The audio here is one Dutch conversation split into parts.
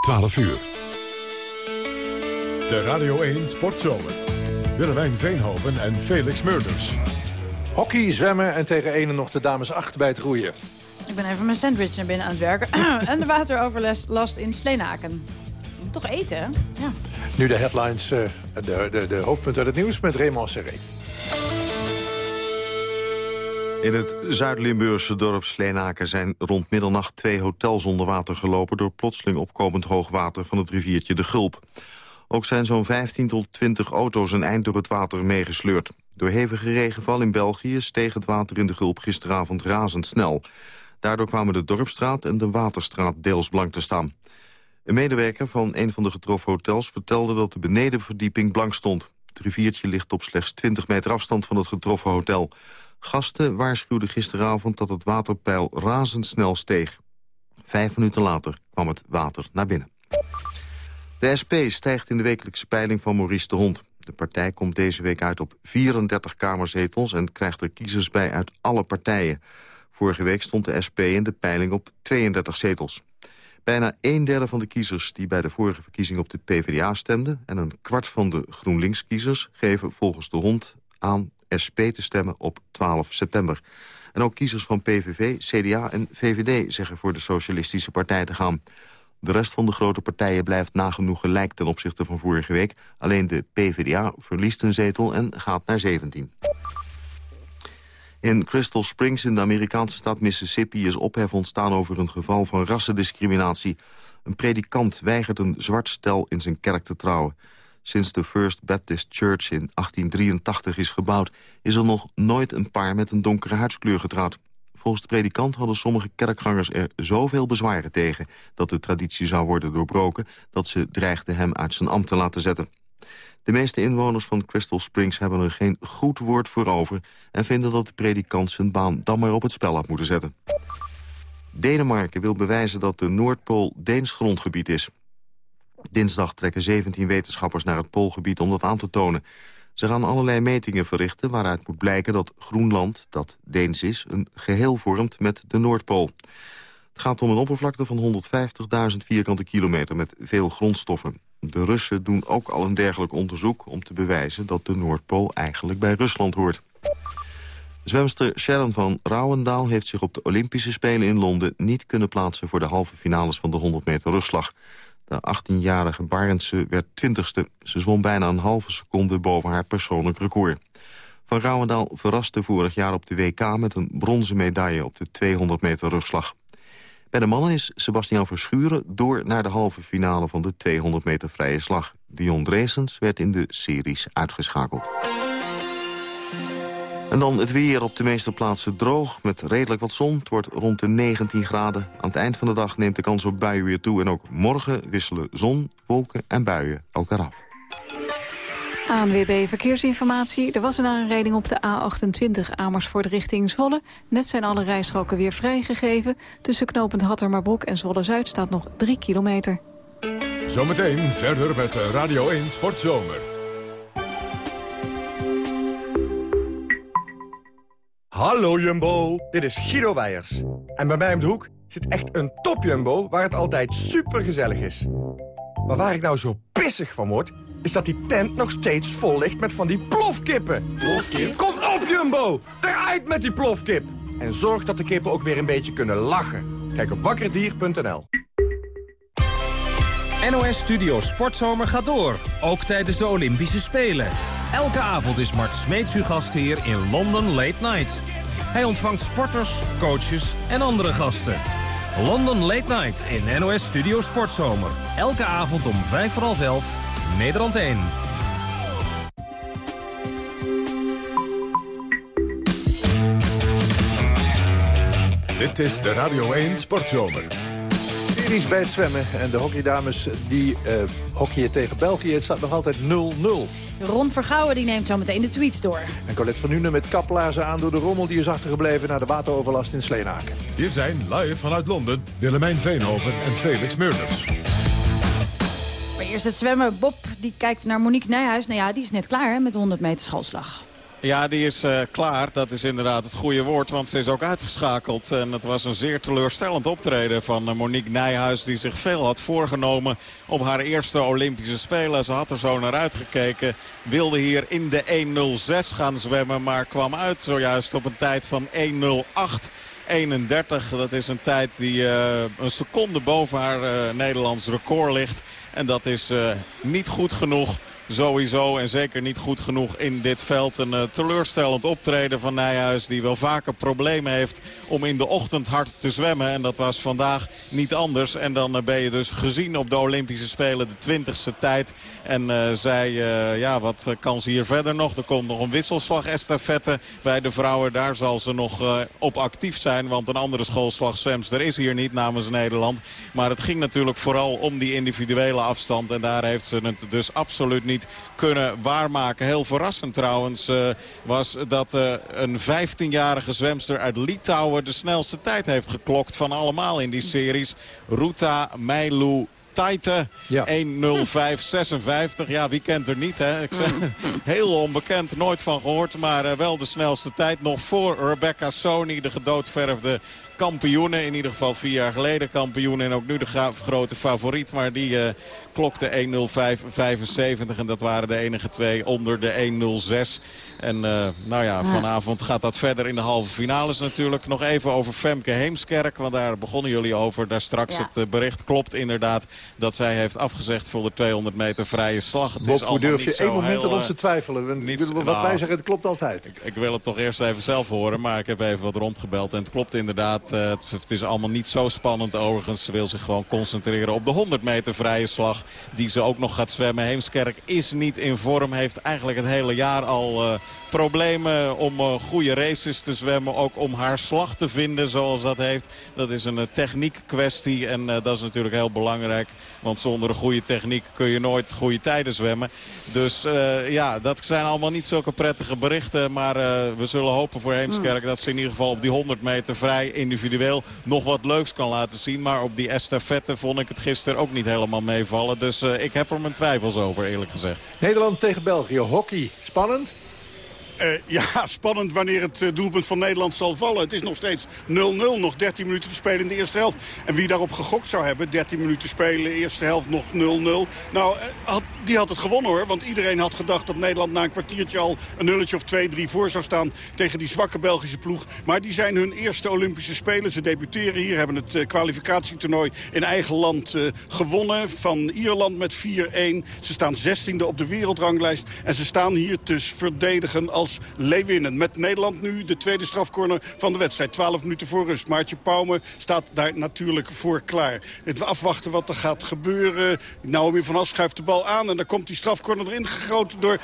12 uur. De Radio 1 Sportzomer. Willemijn Veenhoven en Felix Murders. Hockey, zwemmen en tegen ene nog de dames 8 bij het roeien. Ik ben even mijn sandwich naar binnen aan het werken. en de wateroverlast in Sleenaken. Toch eten, hè? Ja. Nu de headlines, uh, de, de, de hoofdpunten uit het nieuws met Raymond Serré. In het Zuid-Limburgse dorp Sleenaken zijn rond middernacht twee hotels onder water gelopen... door plotseling opkomend hoogwater van het riviertje de Gulp. Ook zijn zo'n 15 tot 20 auto's een eind door het water meegesleurd. Door hevige regenval in België steeg het water in de Gulp gisteravond razendsnel. Daardoor kwamen de Dorpstraat en de Waterstraat deels blank te staan. Een medewerker van een van de getroffen hotels vertelde dat de benedenverdieping blank stond. Het riviertje ligt op slechts 20 meter afstand van het getroffen hotel. Gasten waarschuwden gisteravond dat het waterpeil razendsnel steeg. Vijf minuten later kwam het water naar binnen. De SP stijgt in de wekelijkse peiling van Maurice de Hond. De partij komt deze week uit op 34 kamerzetels... en krijgt er kiezers bij uit alle partijen. Vorige week stond de SP in de peiling op 32 zetels. Bijna een derde van de kiezers die bij de vorige verkiezing op de PvdA stemden... en een kwart van de GroenLinks-kiezers geven volgens de hond aan SP te stemmen op 12 september. En ook kiezers van PVV, CDA en VVD zeggen voor de Socialistische Partij te gaan. De rest van de grote partijen blijft nagenoeg gelijk ten opzichte van vorige week. Alleen de PvdA verliest een zetel en gaat naar 17. In Crystal Springs in de Amerikaanse stad Mississippi is ophef ontstaan over een geval van rassendiscriminatie. Een predikant weigert een zwart stel in zijn kerk te trouwen. Sinds de First Baptist Church in 1883 is gebouwd... is er nog nooit een paar met een donkere huidskleur getrouwd. Volgens de predikant hadden sommige kerkgangers er zoveel bezwaren tegen... dat de traditie zou worden doorbroken... dat ze dreigden hem uit zijn ambt te laten zetten. De meeste inwoners van Crystal Springs hebben er geen goed woord voor over... en vinden dat de predikant zijn baan dan maar op het spel had moeten zetten. Denemarken wil bewijzen dat de Noordpool Deens grondgebied is. Dinsdag trekken 17 wetenschappers naar het Poolgebied om dat aan te tonen. Ze gaan allerlei metingen verrichten waaruit moet blijken dat Groenland, dat Deens is, een geheel vormt met de Noordpool. Het gaat om een oppervlakte van 150.000 vierkante kilometer met veel grondstoffen. De Russen doen ook al een dergelijk onderzoek om te bewijzen dat de Noordpool eigenlijk bij Rusland hoort. Zwemster Sharon van Rouwendaal heeft zich op de Olympische Spelen in Londen niet kunnen plaatsen voor de halve finales van de 100 meter rugslag. De 18-jarige Barendse werd 20ste. Ze zwom bijna een halve seconde boven haar persoonlijk record. Van Rouwendaal verraste vorig jaar op de WK met een bronzen medaille op de 200 meter rugslag. Bij de mannen is Sebastian Verschuren door naar de halve finale van de 200 meter vrije slag. Dion Dresens werd in de series uitgeschakeld. En dan het weer op de meeste plaatsen droog, met redelijk wat zon. Het wordt rond de 19 graden. Aan het eind van de dag neemt de kans op buien weer toe. En ook morgen wisselen zon, wolken en buien elkaar af. ANWB Verkeersinformatie. Er was een aanrijding op de A28 Amersfoort richting Zwolle. Net zijn alle rijstroken weer vrijgegeven. Tussen knooppunt Hattermarbroek en Zwolle-Zuid staat nog 3 kilometer. Zometeen verder met Radio 1 Sportzomer. Hallo Jumbo, dit is Guido Weijers. En bij mij om de hoek zit echt een top Jumbo waar het altijd super gezellig is. Maar waar ik nou zo pissig van word, is dat die tent nog steeds vol ligt met van die plofkippen. Plofkip? Kom op Jumbo, eruit met die plofkip. En zorg dat de kippen ook weer een beetje kunnen lachen. Kijk op wakkerdier.nl. NOS Studio Sportzomer gaat door, ook tijdens de Olympische Spelen. Elke avond is Mart Smeets uw gastheer in London Late Night. Hij ontvangt sporters, coaches en andere gasten. London Late Night in NOS Studio Sportzomer. Elke avond om 5 voor half 11, Nederland 1. Dit is de Radio 1 Sportzomer. Series bij het zwemmen en de hockeydames die uh, hockeyen tegen België. Het staat nog altijd 0-0. Ron Vergouwen die neemt zo meteen de tweets door. En Colette van Nuenen met kaplaarzen aan door de rommel die is achtergebleven... naar de wateroverlast in Sleenaken. Hier zijn live vanuit Londen Willemijn Veenhoven en Felix Meurders. Maar eerst het zwemmen. Bob die kijkt naar Monique Nijhuis. Nou ja, die is net klaar hè, met de 100 meter schoolslag. Ja, die is uh, klaar. Dat is inderdaad het goede woord, want ze is ook uitgeschakeld. En het was een zeer teleurstellend optreden van uh, Monique Nijhuis... die zich veel had voorgenomen op haar eerste Olympische Spelen. Ze had er zo naar uitgekeken. Wilde hier in de 1.06 gaan zwemmen, maar kwam uit zojuist op een tijd van 1.08. 31. Dat is een tijd die uh, een seconde boven haar uh, Nederlands record ligt. En dat is niet goed genoeg sowieso. En zeker niet goed genoeg in dit veld. Een uh, teleurstellend optreden van Nijhuis. Die wel vaker problemen heeft om in de ochtend hard te zwemmen. En dat was vandaag niet anders. En dan uh, ben je dus gezien op de Olympische Spelen de twintigste tijd. En uh, zij, ja, wat kan ze hier verder nog? Er komt nog een wisselslag estafette bij de vrouwen. Daar zal ze nog op actief zijn. Want een andere schoolslagzwemster is hier niet namens Nederland. Maar het ging natuurlijk vooral om die individuele afstand. En daar heeft ze het dus absoluut niet kunnen waarmaken. Heel verrassend trouwens uh, was dat uh, een 15-jarige zwemster uit Litouwen de snelste tijd heeft geklokt van allemaal in die series. Ruta Meilu Taite. Ja. 1.05.56. Ja, wie kent er niet, hè? Ik zeg, heel onbekend, nooit van gehoord. Maar uh, wel de snelste tijd. Nog voor Rebecca Sony, de gedoodverfde kampioenen. In ieder geval vier jaar geleden kampioen. En ook nu de grote favoriet. Maar die uh, klokte 1.05.75. En dat waren de enige twee onder de 1.06. En uh, nou ja, vanavond gaat dat verder in de halve finales natuurlijk. Nog even over Femke Heemskerk. Want daar begonnen jullie over. Daar straks ja. het uh, bericht klopt inderdaad dat zij heeft afgezegd voor de 200 meter vrije slag. Het Bob, is hoe durf je één moment heel, aan ons te twijfelen? Niet, wat nou, wij zeggen, het klopt altijd. Ik, ik, wil het toch eerst even zelf horen. Maar ik heb even wat rondgebeld. En het klopt inderdaad. Uh, het, het, is allemaal niet zo spannend overigens. Ze wil zich gewoon concentreren op de 100 meter vrije slag. Die ze ook nog gaat zwemmen. Heemskerk is niet in vorm. Heeft eigenlijk het hele jaar al uh, problemen om uh, goede races te zwemmen. Ook om haar slag te vinden zoals dat heeft. Dat is een uh, techniek kwestie. En dat is natuurlijk heel belangrijk. Want zonder een goede techniek kun je nooit goede tijden zwemmen. Dus ja, dat zijn allemaal niet zulke prettige berichten. Maar we zullen hopen voor Heemskerk dat ze in ieder geval op die 100 meter vrij individueel nog wat leuks kan laten zien. Maar op die estafette vond ik het gisteren ook niet helemaal meevallen. Dus ik heb er mijn twijfels over eerlijk gezegd. Nederland tegen België. Hockey. Spannend? Uh, ja, spannend wanneer het uh, doelpunt van Nederland zal vallen. Het is nog steeds 0-0, nog 13 minuten te spelen in de eerste helft. En wie daarop gegokt zou hebben, 13 minuten spelen, eerste helft nog 0-0. Nou, had, die had het gewonnen hoor. Want iedereen had gedacht dat Nederland na een kwartiertje al een nulletje of 2-3 voor zou staan tegen die zwakke Belgische ploeg. Maar die zijn hun eerste Olympische Spelen. Ze debuteren hier, hebben het kwalificatietoernooi in eigen land gewonnen. Van Ierland met 4-1. Ze staan 16e op de wereldranglijst. En ze staan hier te verdedigen als Leeuwinnen. Met Nederland nu de tweede strafcorner van de wedstrijd. 12 minuten voor rust. Maartje Pauwme staat daar natuurlijk voor klaar. Het afwachten wat er gaat gebeuren. Naomi van As schuift de bal aan. En dan komt die strafcorner erin gegoten door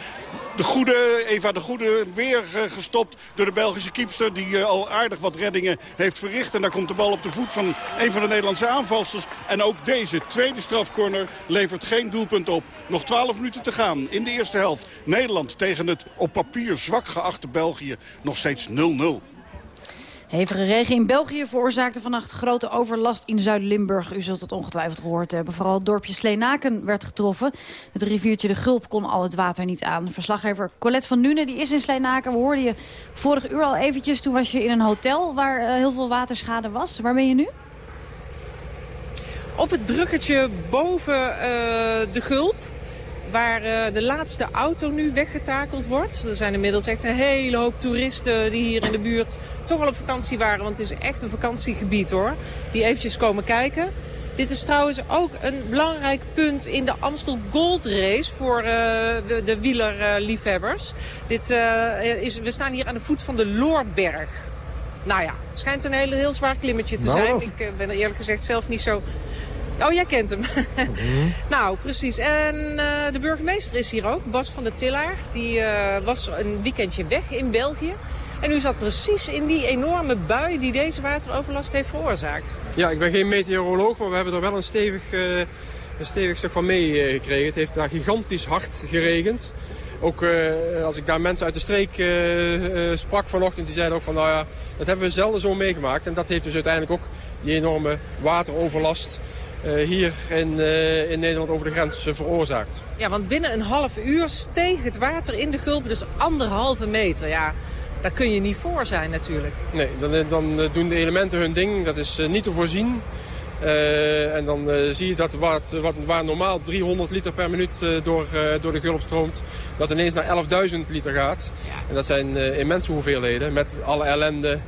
de goede, Eva de Goede. Weer gestopt door de Belgische kiepster. Die al aardig wat reddingen heeft verricht. En daar komt de bal op de voet van een van de Nederlandse aanvalsters. En ook deze tweede strafcorner levert geen doelpunt op. Nog 12 minuten te gaan in de eerste helft. Nederland tegen het op papier zwak geachte België nog steeds 0-0. Hevige regen in België veroorzaakte vannacht grote overlast in Zuid-Limburg. U zult het ongetwijfeld gehoord hebben. Vooral het dorpje Sleenaken werd getroffen. Het riviertje de Gulp kon al het water niet aan. Verslaggever Colette van Nune die is in Sleenaken. We hoorden je vorig uur al eventjes. Toen was je in een hotel waar uh, heel veel waterschade was. Waar ben je nu? Op het bruggetje boven uh, de Gulp waar uh, de laatste auto nu weggetakeld wordt. Er zijn inmiddels echt een hele hoop toeristen die hier in de buurt toch al op vakantie waren. Want het is echt een vakantiegebied hoor. Die eventjes komen kijken. Dit is trouwens ook een belangrijk punt in de Amstel Gold Race voor uh, de, de wielerliefhebbers. Dit, uh, is, we staan hier aan de voet van de Loorberg. Nou ja, het schijnt een hele, heel zwaar klimmetje te zijn. Ik ben er eerlijk gezegd zelf niet zo Oh, jij kent hem. Mm. nou, precies. En uh, de burgemeester is hier ook, Bas van der Tillaar. Die uh, was een weekendje weg in België. En u zat precies in die enorme bui die deze wateroverlast heeft veroorzaakt. Ja, ik ben geen meteoroloog, maar we hebben er wel een stevig, uh, een stevig stuk van meegekregen. het heeft daar gigantisch hard geregend. Ook als ik daar mensen uit de streek sprak vanochtend, die zeiden ook van nou ja, dat hebben we zelden zo meegemaakt. En dat heeft dus uiteindelijk ook die enorme wateroverlast hier in, in Nederland over de grens veroorzaakt. Ja, want binnen een half uur steeg het water in de gulp dus anderhalve meter. Ja, daar kun je niet voor zijn natuurlijk. Nee, dan, dan doen de elementen hun ding. Dat is niet te voorzien. Uh, en dan uh, zie je dat wat, wat, waar normaal 300 liter per minuut uh, door, door de gulp stroomt, dat ineens naar 11.000 liter gaat. Ja. En dat zijn immense hoeveelheden met alle ellende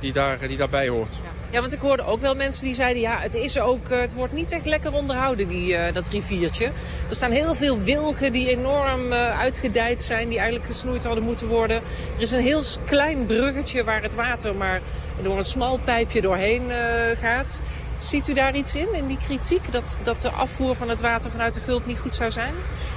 die, daar, die daarbij hoort. Ja. Ja. want ik hoorde ook wel mensen die zeiden, ja, het, is ook, het wordt niet echt lekker onderhouden, die, dat riviertje. Er staan heel veel wilgen die enorm uitgedijd zijn, die eigenlijk gesnoeid hadden moeten worden. Er is een heel klein bruggetje waar het water maar door een smal pijpje doorheen gaat. Ziet u daar iets in, in die kritiek, dat, dat de afvoer van het water vanuit de Gulp niet goed zou zijn?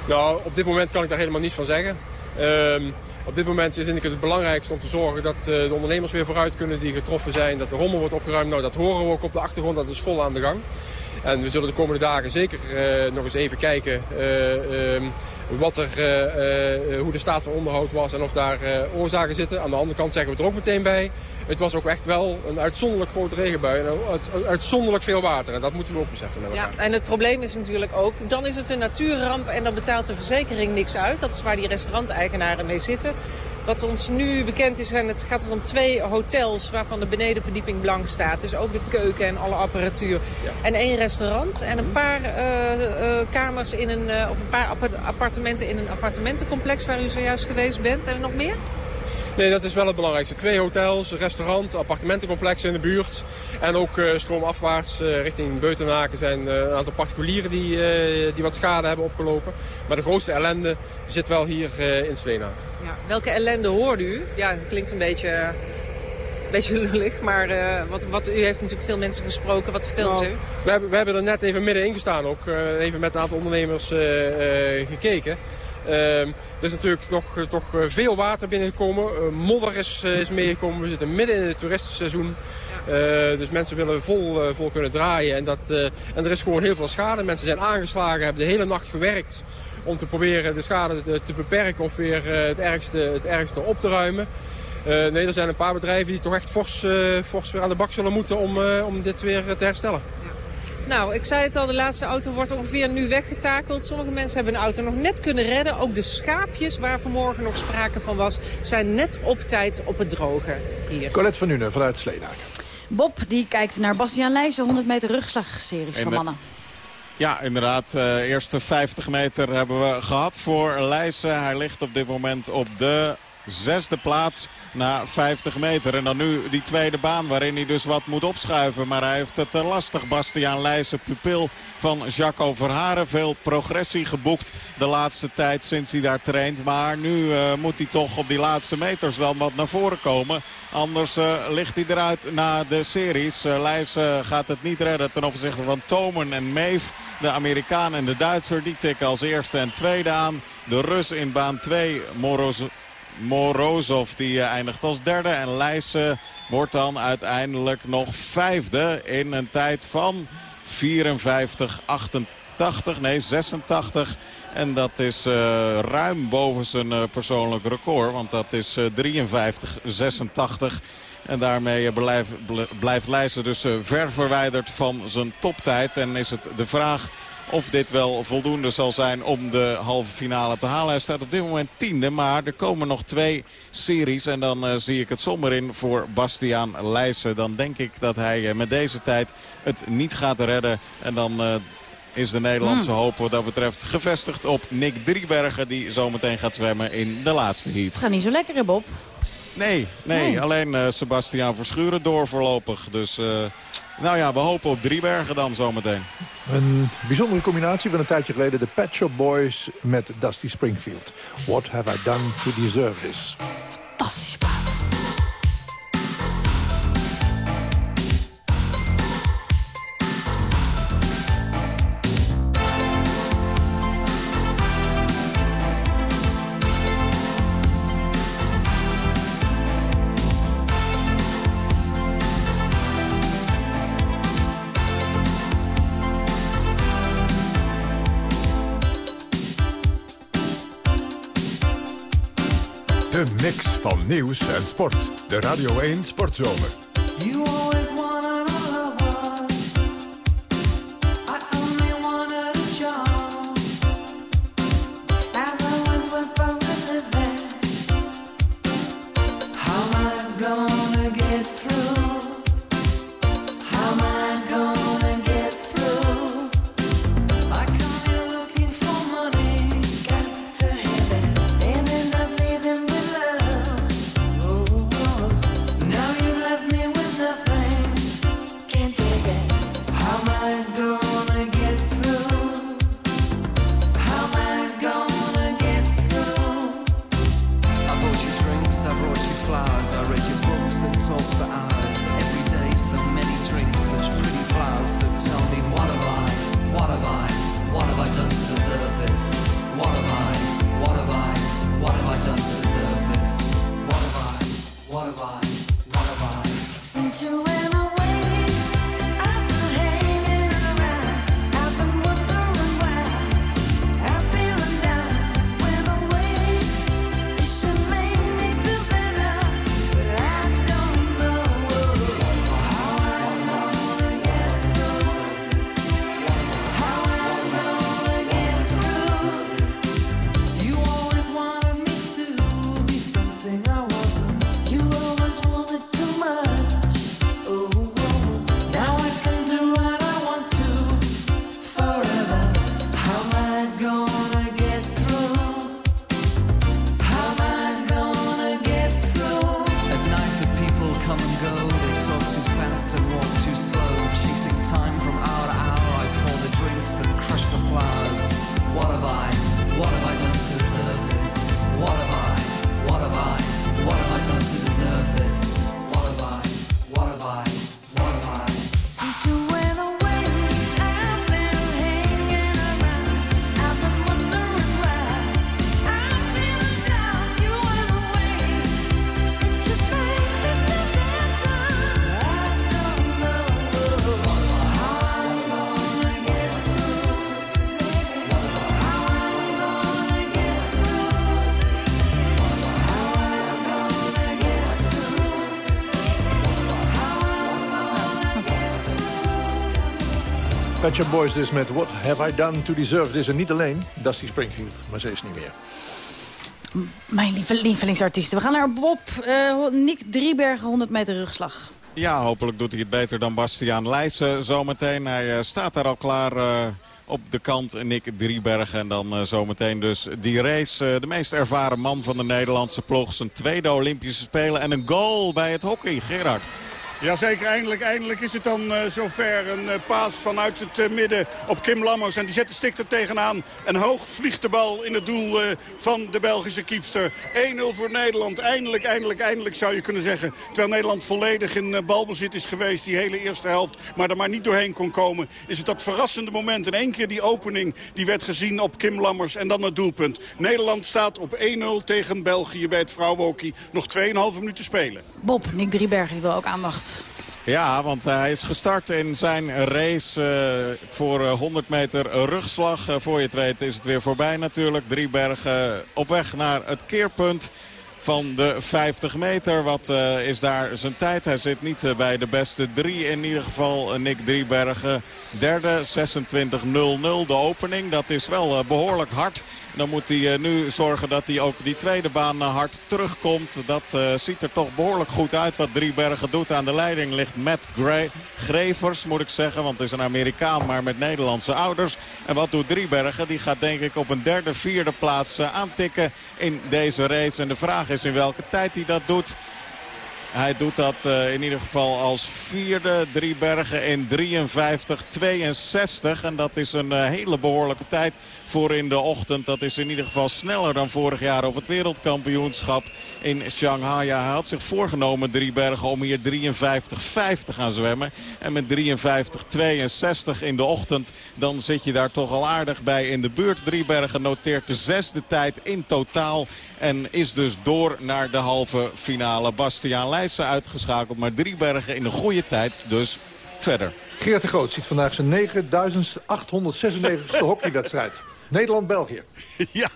Nou, op dit moment kan ik daar helemaal niets van zeggen. Um, op dit moment is denk ik het belangrijkste om te zorgen dat uh, de ondernemers weer vooruit kunnen die getroffen zijn. Dat de rommel wordt opgeruimd. Nou, dat horen we ook op de achtergrond, dat is vol aan de gang. En we zullen de komende dagen zeker uh, nog eens even kijken uh, um, wat er, hoe de staat van onderhoud was en of daar oorzaken zitten. Aan de andere kant zeggen we er ook meteen bij het was ook echt wel een uitzonderlijk grote regenbui. En uitzonderlijk veel water. En dat moeten we ook beseffen. Ja, en het probleem is natuurlijk ook, dan is het een natuurramp en dan betaalt de verzekering niks uit. Dat is waar die restauranteigenaren mee zitten. Wat ons nu bekend is, en het gaat om twee hotels waarvan de benedenverdieping blank staat. Dus ook de keuken en alle apparatuur. En één restaurant en een paar uh, uh, kamers in een, uh, of een paar appartementen in een appartementencomplex waar u zojuist geweest bent. En nog meer? Nee, dat is wel het belangrijkste. Twee hotels, restaurant, appartementencomplexen in de buurt. En ook uh, stroomafwaarts uh, richting Beutenaken zijn uh, een aantal particulieren die, die wat schade hebben opgelopen. Maar de grootste ellende zit wel hier in Sleenaken. Ja, welke ellende hoorde u? Ja, het klinkt een beetje... Beetje lullig, maar wat, wat, u heeft natuurlijk veel mensen gesproken. Wat vertelt nou, u? We hebben, we hebben er net even middenin gestaan ook. even met een aantal ondernemers gekeken. Ehm, er is natuurlijk toch, toch eh, veel water binnengekomen. Uh, modder is, eh, is meegekomen. We zitten midden in het toeristenseizoen. dus mensen willen vol, vol kunnen draaien. En, dat, en er is gewoon heel veel schade. Mensen zijn aangeslagen, hebben de hele nacht gewerkt om te proberen de schade te, te beperken of weer het, ergste, het ergste op te ruimen. nee, er zijn een paar bedrijven die toch echt fors, fors weer aan de bak zullen moeten om, om dit weer te herstellen. Nou, ik zei het al, de laatste auto wordt ongeveer nu weggetakeld. Sommige mensen hebben een auto nog net kunnen redden. Ook de schaapjes, waar vanmorgen nog sprake van was, zijn net op tijd op het droge hier. Colette van Nuenen vanuit Sleedaken. Bob, die kijkt naar Bastiaan Leijzen, 100 meter rugslagseries van mannen. Ja, inderdaad. Uh, eerste 50 meter hebben we gehad voor Leijsen. Hij ligt op dit moment op de zesde plaats na 50 meter. En dan nu die tweede baan waarin hij dus wat moet opschuiven. Maar hij heeft het eh, lastig. Bastiaan Leijsen, pupil van Jaco Verharen. Veel progressie geboekt de laatste tijd sinds hij daar traint. Maar nu uh, moet hij toch op die laatste meters dan wat naar voren komen. Anders uh, ligt hij eruit na de series. Uh, Leijsen gaat het niet redden ten opzichte van Tomen en Meef. De Amerikaan en de Duitser die tikken als eerste en tweede aan. De Rus in baan 2, Moros Morozov die eh, eindigt als derde. En Leijsen wordt dan uiteindelijk nog vijfde in een tijd van 54, 88, nee 86. En dat is uh, ruim boven zijn uh, persoonlijk record. Want dat is uh, 53, 86. En daarmee blijft, blijft Leijsen dus ver verwijderd van zijn toptijd. En is het de vraag of dit wel voldoende zal zijn om de halve finale te halen. Hij staat op dit moment tiende, maar er komen nog twee series. En dan uh, zie ik het somber in voor Bastiaan Leijsen. Dan denk ik dat hij uh, met deze tijd het niet gaat redden. En dan... Uh, is de Nederlandse hmm. hoop wat dat betreft gevestigd op Nick Driebergen... die zometeen gaat zwemmen in de laatste heat. Het gaat niet zo lekker, hè Bob? Nee, nee, nee. alleen uh, Sebastiaan Verschuren door voorlopig. Dus uh, nou ja, we hopen op Driebergen dan zometeen. Een bijzondere combinatie van een tijdje geleden. De Pet Shop Boys met Dusty Springfield. What have I done to deserve this? Fantastisch. Van nieuws en sport. De Radio 1 Sportzomer. You always Pet Shop Boys dus met What Have I Done To Deserve This. En niet alleen Dusty Springfield, maar ze is niet meer. Mijn lieve, lievelingsartiesten. We gaan naar Bob. Uh, Nick Driebergen, 100 meter rugslag. Ja, hopelijk doet hij het beter dan Bastiaan Leijsen zometeen. Hij uh, staat daar al klaar uh, op de kant, Nick Driebergen. En dan uh, zometeen dus die race. de meest ervaren man van de Nederlandse ploeg. Zijn tweede Olympische Spelen en een goal bij het hockey. Gerard. Jazeker, eindelijk, eindelijk is het dan uh, zover. Een uh, paas vanuit het uh, midden op Kim Lammers. En die zet de stik er tegenaan. En hoog vliegt de bal in het doel van de Belgische kiepster. 1-0 voor Nederland. Eindelijk, eindelijk, eindelijk zou je kunnen zeggen. Terwijl Nederland volledig in balbezit is geweest die hele eerste helft. Maar er maar niet doorheen kon komen. Is het dat verrassende moment. In één keer die opening die werd gezien op Kim Lammers. En dan het doelpunt. Nederland staat op 1-0 tegen België bij het vrouwenhockey. Nog 2,5 minuten spelen. Bob, Nick Driebergen wil ook aandacht. Ja, want hij is gestart in zijn race uh, voor 100 meter rugslag. Uh, voor je het weet is het weer voorbij natuurlijk. Driebergen op weg naar het keerpunt van de 50 meter. Wat is daar zijn tijd? Hij zit niet bij de beste drie. In ieder geval Nick Driebergen. Derde, 26-0-0. De opening, dat is wel behoorlijk hard. Dan moet hij nu zorgen dat hij ook die tweede baan hard terugkomt. Dat ziet er toch behoorlijk goed uit wat Driebergen doet. Aan de leiding ligt Matt Gray, Grevers, moet ik zeggen. Want het is een Amerikaan, maar met Nederlandse ouders. En wat doet Driebergen? Die gaat denk ik op een derde, vierde plaats aantikken in deze race. En de vraag is in welke tijd hij dat doet. Hij doet dat uh, in ieder geval als vierde. Drie bergen in 53-62. En dat is een uh, hele behoorlijke tijd voor in de ochtend. Dat is in ieder geval sneller dan vorig jaar op het wereldkampioenschap in Shanghai. Hij had zich voorgenomen, drie bergen, om hier 53-5 te gaan zwemmen. En met 53-62 in de ochtend, dan zit je daar toch al aardig bij in de buurt. Driebergen noteert de zesde tijd in totaal. En is dus door naar de halve finale. Bastiaan Leijsen uitgeschakeld, maar Driebergen in een goede tijd dus verder. Geert de Groot ziet vandaag zijn 9896ste hockeywedstrijd. Nederland-België. Ja,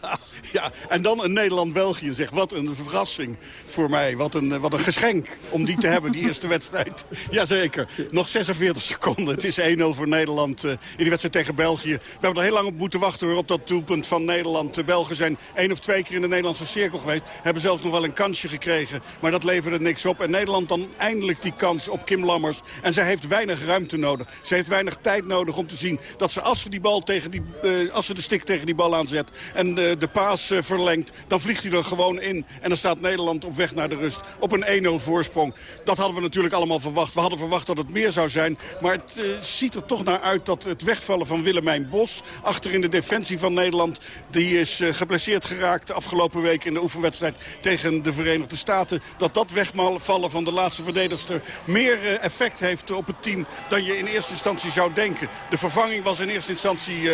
ja, en dan een Nederland-België. Zeg, wat een verrassing voor mij. Wat een, wat een geschenk om die te hebben, die eerste wedstrijd. Jazeker. Nog 46 seconden. Het is 1-0 voor Nederland uh, in die wedstrijd tegen België. We hebben er heel lang op moeten wachten hoor, op dat doelpunt van Nederland. De Belgen zijn één of twee keer in de Nederlandse cirkel geweest. Hebben zelfs nog wel een kansje gekregen. Maar dat leverde niks op. En Nederland dan eindelijk die kans op Kim Lammers. En zij heeft weinig ruimte nodig. Ze heeft weinig tijd nodig om te zien dat ze als ze die bal tegen die, uh, als ze de stick tegen die bal aanzet en uh, de paas uh, verlengt, dan vliegt hij er gewoon in. En dan staat Nederland op weg naar de rust op een 1-0 voorsprong. Dat hadden we natuurlijk allemaal verwacht. We hadden verwacht dat het meer zou zijn. Maar het uh, ziet er toch naar uit dat het wegvallen van Willemijn Bos... achter in de defensie van Nederland... die is geblesseerd geraakt de afgelopen week in de oefenwedstrijd... tegen de Verenigde Staten. Dat dat wegvallen van de laatste verdedigster... meer effect heeft op het team dan je in eerste instantie zou denken. De vervanging was in eerste instantie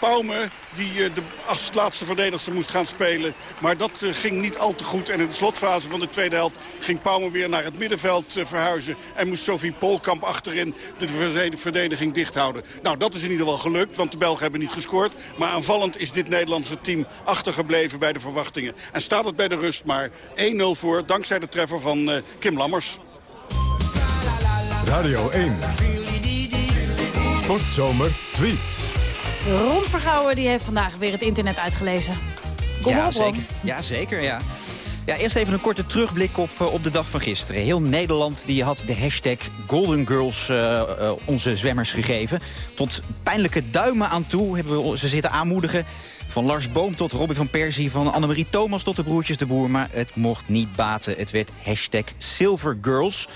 Pauwme die de laatste verdedigster moest gaan spelen. Maar dat ging niet al te goed. En in de slotfase van de tweede helft ging Pauwme weer naar het middenveld verhuizen. En moest Sophie Polkamp achterin de verdediging dicht houden. Nou, dat is in ieder geval gelukt, want de Belgen hebben niet gescoord. Maar aanvallend is dit Nederlandse team achtergebleven bij de verwachtingen. En staat het bij de rust maar 1-0 voor, dankzij de treffer van uh, Kim Lammers. Radio 1. Sportzomer tweets. Ron Vergouwen die heeft vandaag weer het internet uitgelezen. Kom ja, op, zeker. Ja, zeker, ja. Ja, eerst even een korte terugblik op, uh, op de dag van gisteren. Heel Nederland die had de hashtag Golden Girls uh, uh, onze zwemmers gegeven. Tot pijnlijke duimen aan toe hebben we ze zitten aanmoedigen. Van Lars Boom tot Robbie van Persie, van Annemarie Thomas tot de broertjes de Boer. Maar het mocht niet baten. Het werd hashtag Silver Girls.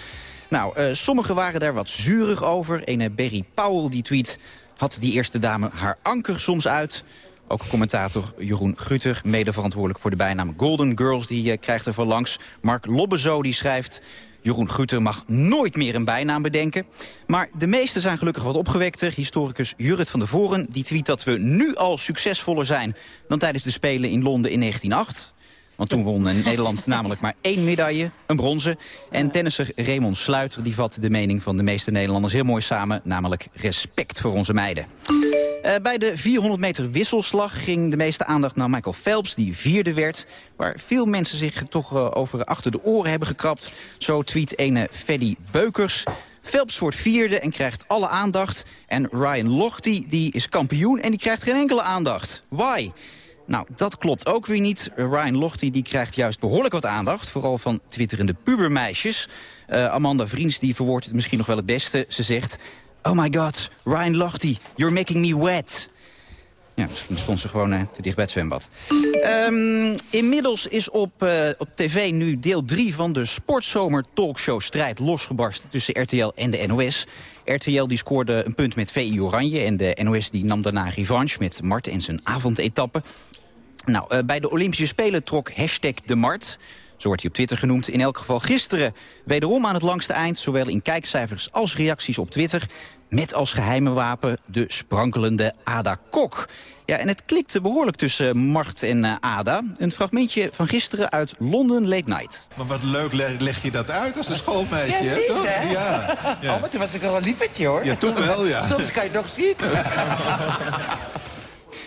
Nou, uh, sommigen waren daar wat zurig over. Ene Berry Powell die tweet... had die eerste dame haar anker soms uit... Ook commentator Jeroen Gutter, mede verantwoordelijk voor de bijnaam Golden Girls... die uh, krijgt er van langs. Mark Lobbezo die schrijft... Jeroen Gutter mag nooit meer een bijnaam bedenken. Maar de meesten zijn gelukkig wat opgewekter. Historicus Jurrit van der Voren die tweet dat we nu al succesvoller zijn... dan tijdens de Spelen in Londen in 1908. Want toen won Nederland namelijk maar één medaille, een bronzen. En tennisser Raymond Sluiter die vat de mening van de meeste Nederlanders heel mooi samen. Namelijk respect voor onze meiden. Uh, bij de 400 meter wisselslag ging de meeste aandacht naar Michael Phelps, die vierde werd. Waar veel mensen zich toch uh, over achter de oren hebben gekrapt. Zo tweet ene Freddy Beukers. Phelps wordt vierde en krijgt alle aandacht. En Ryan Lochte die is kampioen en die krijgt geen enkele aandacht. Why? Nou, dat klopt ook weer niet. Ryan Lochte die krijgt juist behoorlijk wat aandacht. Vooral van twitterende pubermeisjes. Uh, Amanda Vriends die verwoordt het misschien nog wel het beste. Ze zegt... Oh my god, Ryan Lochte, you're making me wet. Ja, misschien stond ze gewoon uh, te dicht bij het zwembad. Um, inmiddels is op, uh, op tv nu deel 3 van de Sportzomer Talkshow strijd losgebarsten tussen RTL en de NOS. RTL die scoorde een punt met VI Oranje en de NOS die nam daarna revanche met Mart en zijn avondetappe. Nou, uh, bij de Olympische Spelen trok hashtag de Mart zo wordt hij op Twitter genoemd. In elk geval gisteren wederom aan het langste eind... zowel in kijkcijfers als reacties op Twitter... met als geheime wapen de sprankelende Ada Kok. Ja, en het klikte behoorlijk tussen Mart en uh, Ada. Een fragmentje van gisteren uit London Late Night. Maar wat leuk leg, leg je dat uit als een schoolmeisje, ja, lief, toch? Hè? Ja, ja. Oh, maar toen was ik al een lievertje, hoor. Ja, toch wel, ja. Soms kan je het nog zien.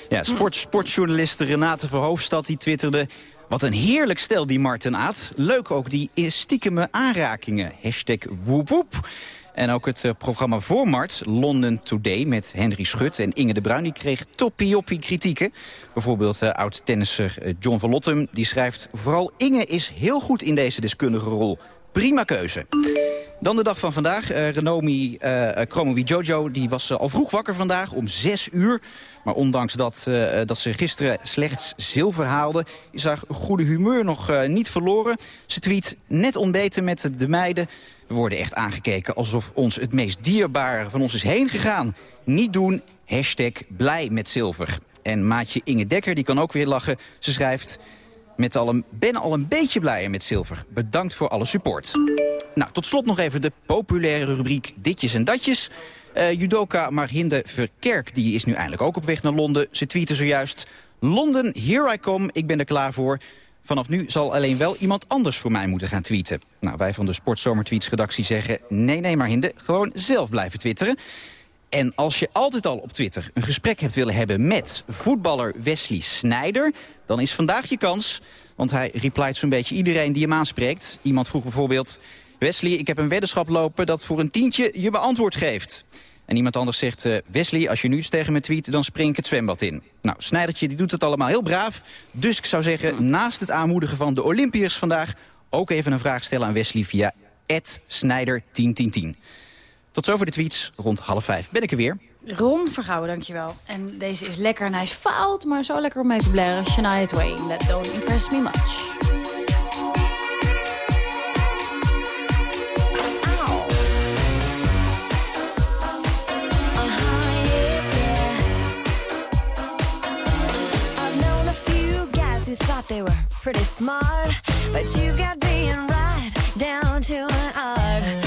ja, sport, sportjournaliste Renate Verhoofdstad die twitterde... Wat een heerlijk stel die Martin Aad. Leuk ook die stiekeme aanrakingen. Hashtag woep woep. En ook het uh, programma voor Mart, London Today... met Henry Schut en Inge de Bruin, die kreeg toppie kritieken. Bijvoorbeeld uh, oud-tennisser uh, John van Lottem, die schrijft... vooral Inge is heel goed in deze deskundige rol. Prima keuze. Dan de dag van vandaag. Uh, Renomi uh, Jojo die was al vroeg wakker vandaag om 6 uur. Maar ondanks dat, dat ze gisteren slechts zilver haalde... is haar goede humeur nog niet verloren. Ze tweet net ontbeten met de meiden. We worden echt aangekeken alsof ons het meest dierbare van ons is heen gegaan. Niet doen, hashtag blij met zilver. En maatje Inge Dekker die kan ook weer lachen. Ze schrijft... Met al een, ben al een beetje blijer met zilver. Bedankt voor alle support. Nou, tot slot nog even de populaire rubriek Ditjes en Datjes. Uh, judoka Marhinde Verkerk die is nu eindelijk ook op weg naar Londen. Ze tweette zojuist... Londen, here I come, ik ben er klaar voor. Vanaf nu zal alleen wel iemand anders voor mij moeten gaan tweeten. Nou, wij van de Sportzomertweets-redactie zeggen... nee, nee, Marhinde, gewoon zelf blijven twitteren. En als je altijd al op Twitter een gesprek hebt willen hebben met voetballer Wesley Snijder... dan is vandaag je kans, want hij repliet zo'n beetje iedereen die hem aanspreekt. Iemand vroeg bijvoorbeeld... Wesley, ik heb een weddenschap lopen dat voor een tientje je beantwoord geeft. En iemand anders zegt, uh, Wesley, als je nu eens tegen me tweet, dan spring ik het zwembad in. Nou, Snijdertje die doet het allemaal heel braaf. Dus ik zou zeggen, naast het aanmoedigen van de Olympiërs vandaag... ook even een vraag stellen aan Wesley via Snijder101010. Tot zover de tweets. Rond half vijf ben ik er weer. Ron Vergouwen, dankjewel. En deze is lekker en hij is fout, maar zo lekker om mee te blaren. Shania Twain, that don't impress me much. who thought they were pretty smart, but you've got being right down to an art.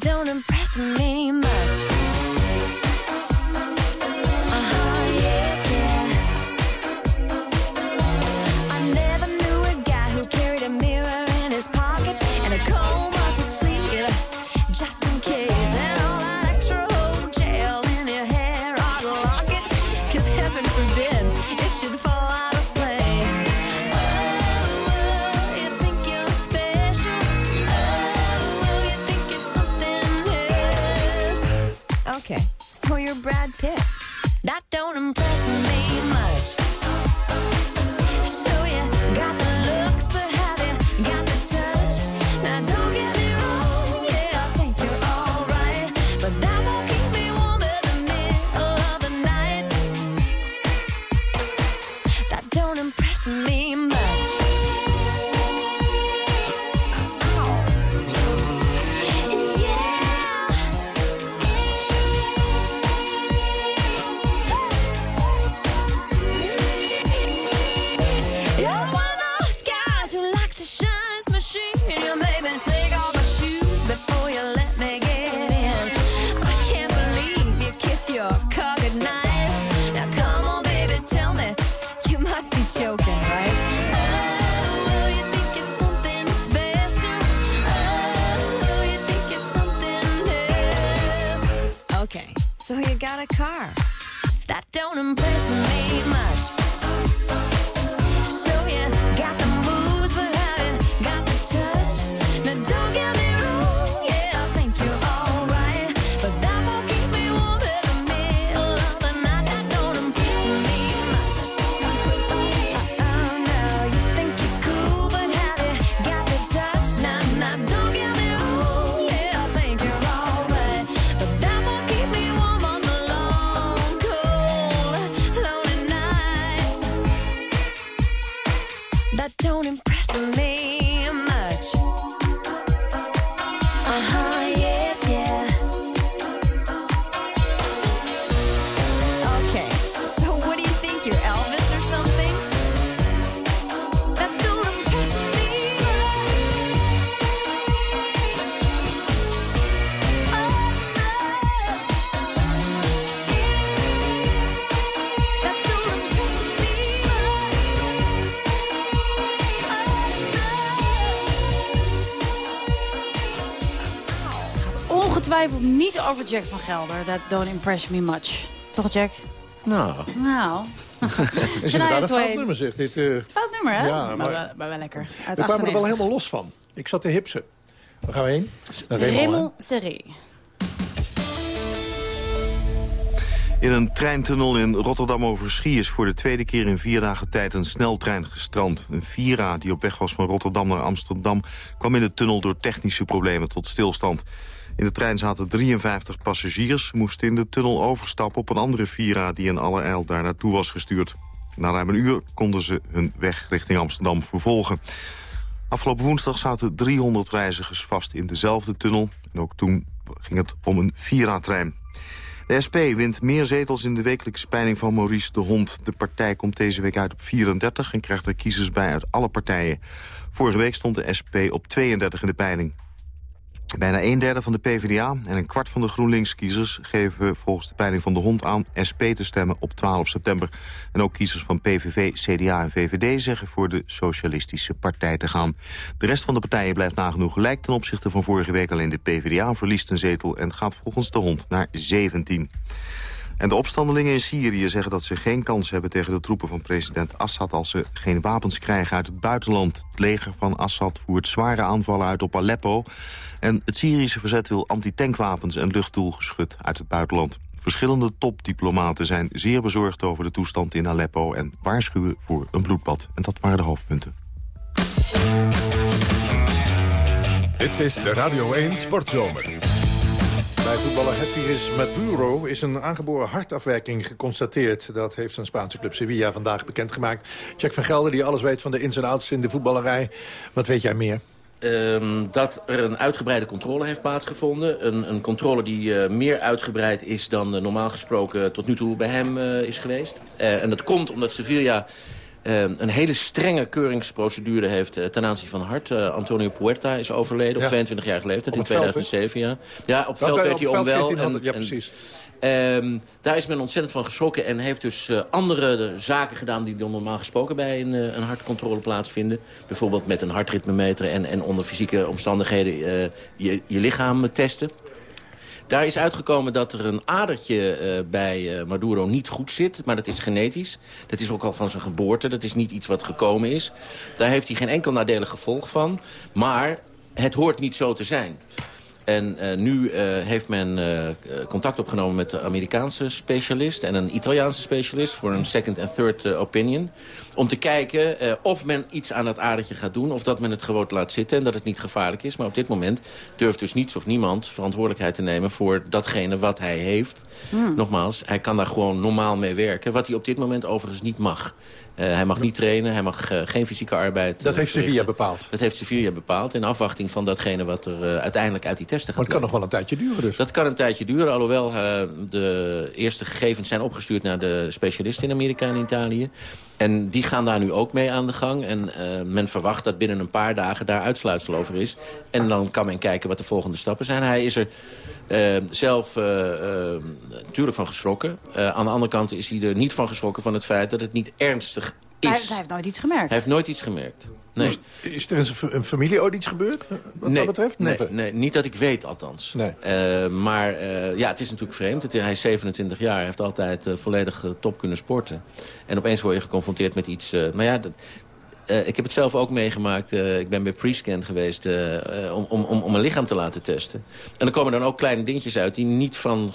That don't Brad Pitt. Don't impress me niet over Jack van Gelder. That don't impress me much. Toch, Jack? Nou, Nou. is inderdaad een fout nummer, zegt dit. eh Fout nummer, hè? Ja, maar, maar- wel- maar wel lekker. Uit we kwamen er wel 98. helemaal los van. Ik zat te hipsen. Waar gaan we heen? Raymond Serré. In een treintunnel in Rotterdam over Schie is voor de tweede keer in vier dagen tijd een sneltrein gestrand. Een Vira die op weg was van Rotterdam naar Amsterdam kwam in de tunnel door technische problemen tot stilstand. In de trein zaten 53 passagiers, moesten in de tunnel overstappen op een andere Vira die in allerijl daar naartoe was gestuurd. Na ruim een uur konden ze hun weg richting Amsterdam vervolgen. Afgelopen woensdag zaten 300 reizigers vast in dezelfde tunnel. En ook toen ging het om een Vira-trein. De SP wint meer zetels in de wekelijkse peiling van Maurice de Hond. De partij komt deze week uit op 34 en krijgt er kiezers bij uit alle partijen. Vorige week stond de SP op 32 in de peiling. Bijna een derde van de PvdA en een kwart van de GroenLinks-kiezers... geven volgens de peiling van de Hond aan SP te stemmen op 12 september. En ook kiezers van PVV, CDA en VVD zeggen voor de Socialistische Partij te gaan. De rest van de partijen blijft nagenoeg gelijk ten opzichte van vorige week. Alleen de PvdA verliest een zetel en gaat volgens de Hond naar 17. En de opstandelingen in Syrië zeggen dat ze geen kans hebben tegen de troepen van president Assad als ze geen wapens krijgen uit het buitenland. Het leger van Assad voert zware aanvallen uit op Aleppo. En het Syrische verzet wil antitankwapens en luchtdoelgeschut uit het buitenland. Verschillende topdiplomaten zijn zeer bezorgd over de toestand in Aleppo... en waarschuwen voor een bloedbad. En dat waren de hoofdpunten. Dit is de Radio 1 Sportzomer. Bij voetballer Hedwiges Maduro is een aangeboren hartafwijking geconstateerd. Dat heeft zijn Spaanse club Sevilla vandaag bekendgemaakt. Jack van Gelder, die alles weet van de ins en outs in de voetballerij. Wat weet jij meer? Ehm, dat er een uitgebreide controle heeft plaatsgevonden. Een, een controle die eh, meer uitgebreid is dan eh, normaal gesproken tot nu toe bij hem eh, is geweest. En dat komt omdat Sevilla eh, een hele strenge keuringsprocedure heeft eh, ten aanzien van hart. Eh, Antonio Puerta is overleden Ja. op 22-jarige leeftijd Op in het veld, hè? 2007. ja. ja, op veld werd hij onwel. en- ja, en- precies. Ehm, daar is men ontzettend van geschrokken en heeft dus eh, andere de zaken gedaan... die dan normaal gesproken bij een, een hartcontrole plaatsvinden. Bijvoorbeeld met een hartritmemeter en, en onder fysieke omstandigheden je, je lichaam testen. Daar is uitgekomen dat er een adertje eh, bij eh, Maduro niet goed zit. Maar dat is genetisch. Dat is ook al van zijn geboorte. Dat is niet iets wat gekomen is. Daar heeft hij geen enkel nadelig gevolg van. Maar het hoort niet zo te zijn. En eh, nu heeft men contact opgenomen met de Amerikaanse specialist... en een Italiaanse specialist voor een second en third opinion. Om te kijken eh, of men iets aan dat adertje gaat doen... of dat men het gewoon laat zitten en dat het niet gevaarlijk is. Maar op dit moment durft dus niets of niemand verantwoordelijkheid te nemen... voor datgene wat hij heeft. Hmm. Nogmaals, hij kan daar gewoon normaal mee werken. Wat hij op dit moment overigens niet mag. Eh, hij mag niet trainen, hij mag eh, geen fysieke arbeid... Dat eh, heeft Sevilla verrichten. bepaald. Dat heeft Sevilla bepaald in afwachting van datgene wat er uiteindelijk uit die testen gaat Maar het kan nog wel een tijdje duren dus. Dat kan een tijdje duren, alhoewel eh, de eerste gegevens zijn opgestuurd naar de specialisten in Amerika en Italië. En die gaan daar nu ook mee aan de gang. En eh, men verwacht dat binnen een paar dagen daar uitsluitsel over is. En dan kan men kijken wat de volgende stappen zijn. Hij is er eh, zelf eh, natuurlijk van geschrokken. Aan de andere kant is hij er niet van geschrokken van het feit dat het niet ernstig Hij, Is. hij heeft nooit iets gemerkt. Hij heeft nooit iets gemerkt. Nee. Dus is er in zijn een familie ooit iets gebeurd, eh, wat dat betreft? nee, nee, niet dat ik weet althans. Nee. Eh, maar eh, ja, het is natuurlijk vreemd. Het- hij is 27 jaar, hij heeft altijd volledig top kunnen sporten. En opeens word je geconfronteerd met iets... eh, maar ja, dat- eh, ik heb het zelf ook meegemaakt. Eh, ik ben bij Prescan geweest om, om, om, om mijn lichaam te laten testen. En er komen dan ook kleine dingetjes uit die niet van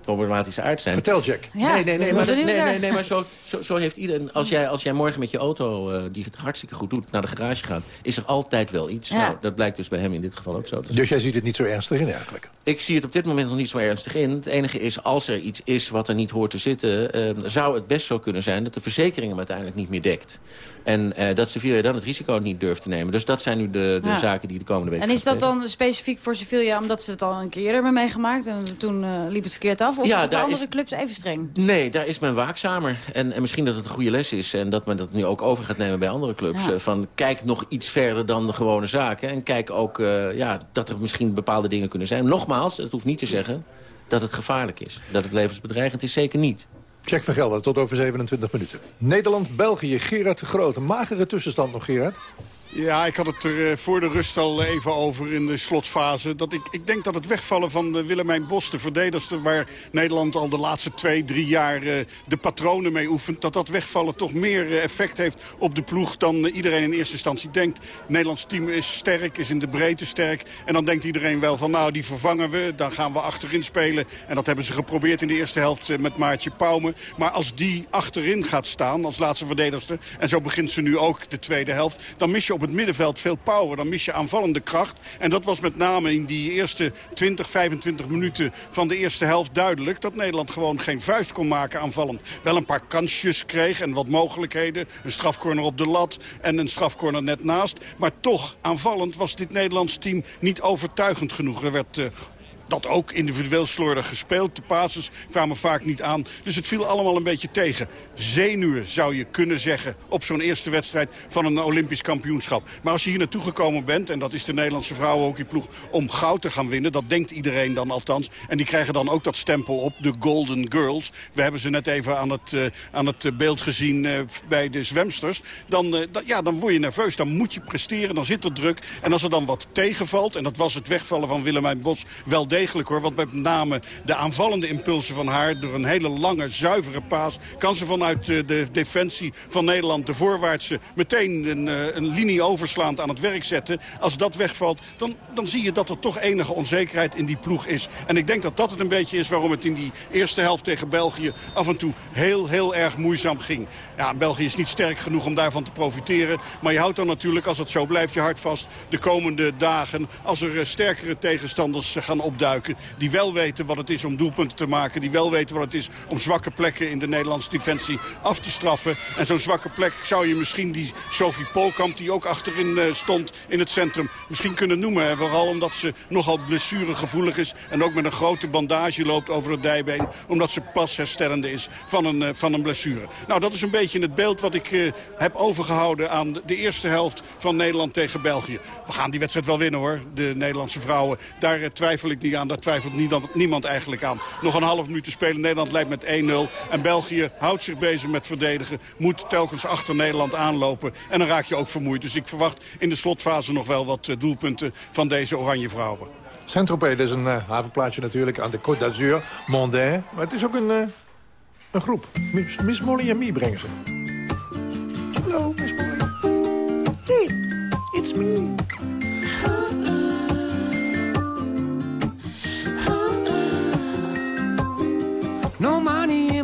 problematische aard zijn. Vertel, Jack. Ja, nee, nee, nee, maar, nee, nee, nee, maar zo, zo, zo heeft iedereen... Als jij, als jij morgen met je auto, eh, die het hartstikke goed doet, naar de garage gaat... is er altijd wel iets. Ja. Nou, dat blijkt dus bij hem in dit geval ook zo te zijn. Dus jij ziet het niet zo ernstig in eigenlijk? Ik zie het op dit moment nog niet zo ernstig in. Het enige is, als er iets is wat er niet hoort te zitten... eh, zou het best zo kunnen zijn dat de verzekering hem uiteindelijk niet meer dekt. En eh, dat Sevilla dan het risico niet durft te nemen. Dus dat zijn nu de, de Ja. zaken die de komende week En is dat dan specifiek voor Sevilla omdat ze het al een keer hebben meegemaakt... en toen eh, liep het verkeerd af? Of Ja, is het bij daar andere is- clubs even streng? Nee, daar is men waakzamer. En, en misschien dat het een goede les is. En dat men dat nu ook over gaat nemen bij andere clubs. Ja. Eh, Van kijk nog iets verder dan de gewone zaken. En kijk ook eh, ja, dat er misschien bepaalde dingen kunnen zijn. Nogmaals, het hoeft niet te zeggen dat het gevaarlijk is. Dat het levensbedreigend is, zeker niet. Jack van Gelder, tot over 27 minuten. Nederland-België, Gerard de Groot. Een magere tussenstand nog, Gerard. Ja, ik had het er eh, voor de rust al even over in de slotfase. Dat ik, ik denk dat het wegvallen van Willemijn Bos, de verdedigster... waar Nederland al de laatste twee, drie jaar eh, de patronen mee oefent... dat dat wegvallen toch meer eh, effect heeft op de ploeg dan iedereen in eerste instantie denkt. Nederlands team is sterk, is in de breedte sterk. En dan denkt iedereen wel van nou, die vervangen we. Dan gaan we achterin spelen. En dat hebben ze geprobeerd in de eerste helft met Maartje Pauwme. Maar als die achterin gaat staan als laatste verdedigster... en zo begint ze nu ook de tweede helft... dan mis je op het middenveld veel power. Dan mis je aanvallende kracht. En dat was met name in die eerste 20, 25 minuten van de eerste helft duidelijk... dat Nederland gewoon geen vuist kon maken aanvallend. Wel een paar kansjes kreeg en wat mogelijkheden. Een strafcorner op de lat en een strafcorner net naast. Maar toch, aanvallend was dit Nederlands team niet overtuigend genoeg. Er werd... eh, dat ook individueel slordig gespeeld. De passes kwamen vaak niet aan. Dus het viel allemaal een beetje tegen. Zenuwen zou je kunnen zeggen op zo'n eerste wedstrijd van een Olympisch kampioenschap. Maar als je hier naartoe gekomen bent, en dat is de Nederlandse vrouwenhockeyploeg, om goud te gaan winnen. Dat denkt iedereen dan althans. En die krijgen dan ook dat stempel op, de Golden Girls. We hebben ze net even aan het, eh, aan het beeld gezien eh, bij de zwemsters. Dan, eh, dat- ja, dan word je nerveus, dan moet je presteren, dan zit er druk. En als er dan wat tegenvalt, en dat was het wegvallen van Willemijn Bos wel degelijk hoor. Want met name de aanvallende impulsen van haar, door een hele lange, zuivere paas... kan ze vanuit eh, de defensie van Nederland, de voorwaartse... meteen een, eh, een linie overslaand aan het werk zetten. Als dat wegvalt, dan, dan zie je dat er toch enige onzekerheid in die ploeg is. En ik denk dat dat het een beetje is waarom het in die eerste helft tegen België... af en toe heel, heel erg moeizaam ging. Ja, België is niet sterk genoeg om daarvan te profiteren. Maar je houdt dan natuurlijk, als het zo blijft, je hart vast... de komende dagen, als er eh, sterkere tegenstanders gaan die wel weten wat het is om doelpunten te maken... die wel weten wat het is om zwakke plekken in de Nederlandse defensie af te straffen. En zo'n zwakke plek zou je misschien die Sophie Polkamp... die ook achterin eh, stond in het centrum, misschien kunnen noemen. En vooral omdat ze nogal blessuregevoelig is... en ook met een grote bandage loopt over het dijbeen... omdat ze pas herstellende is van een, eh, van een blessure. Nou, dat is een beetje het beeld wat ik eh, heb overgehouden... aan de- eerste helft van Nederland tegen België. We gaan die wedstrijd wel winnen, hoor, de Nederlandse vrouwen. Daar twijfel ik niet aan, daar twijfelt niemand, niemand eigenlijk aan. Nog een half minuut te spelen, Nederland leidt met 1-0. En België houdt zich bezig met verdedigen. Moet telkens achter Nederland aanlopen. En dan raak je ook vermoeid. Dus ik verwacht in de slotfase nog wel wat eh, doelpunten van deze oranje vrouwen. Saint-Tropez is een eh, havenplaatsje natuurlijk aan de Côte d'Azur, Mondain. Maar het is ook een, eh, een groep. Miss, Miss Molly en Me brengen ze. Hallo, Miss Molly. Hey, it's me.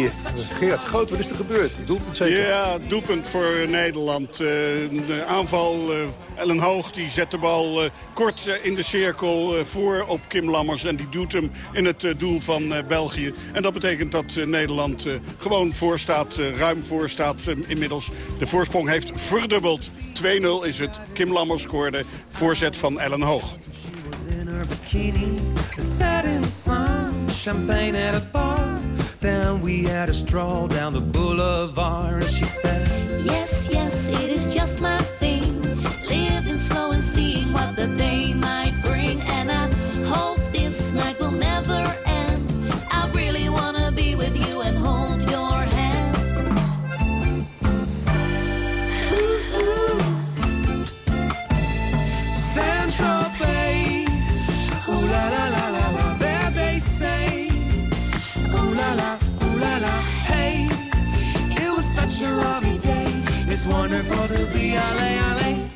Hey, Geert Groot, wat is er gebeurd? Doelpunt zeker? Ja, doelpunt voor Nederland. Eh, een aanval. eh, Ellen Hoog die zet de bal eh, kort in de cirkel eh, voor op Kim Lammers. En die duwt hem in het eh, doel van eh, België. En dat betekent dat eh, Nederland eh, gewoon voor staat, eh, ruim voor staat eh, inmiddels. De voorsprong heeft verdubbeld. 2-0 is het. Kim Lammers scoorde. Voorzet van Ellen Hoog. in her bikini, sat in the sun, champagne at a bar. Then we had a stroll down the boulevard, and she said, Yes, yes, it is just my thing. Living slow and seeing what the day It's wonderful to be ale ale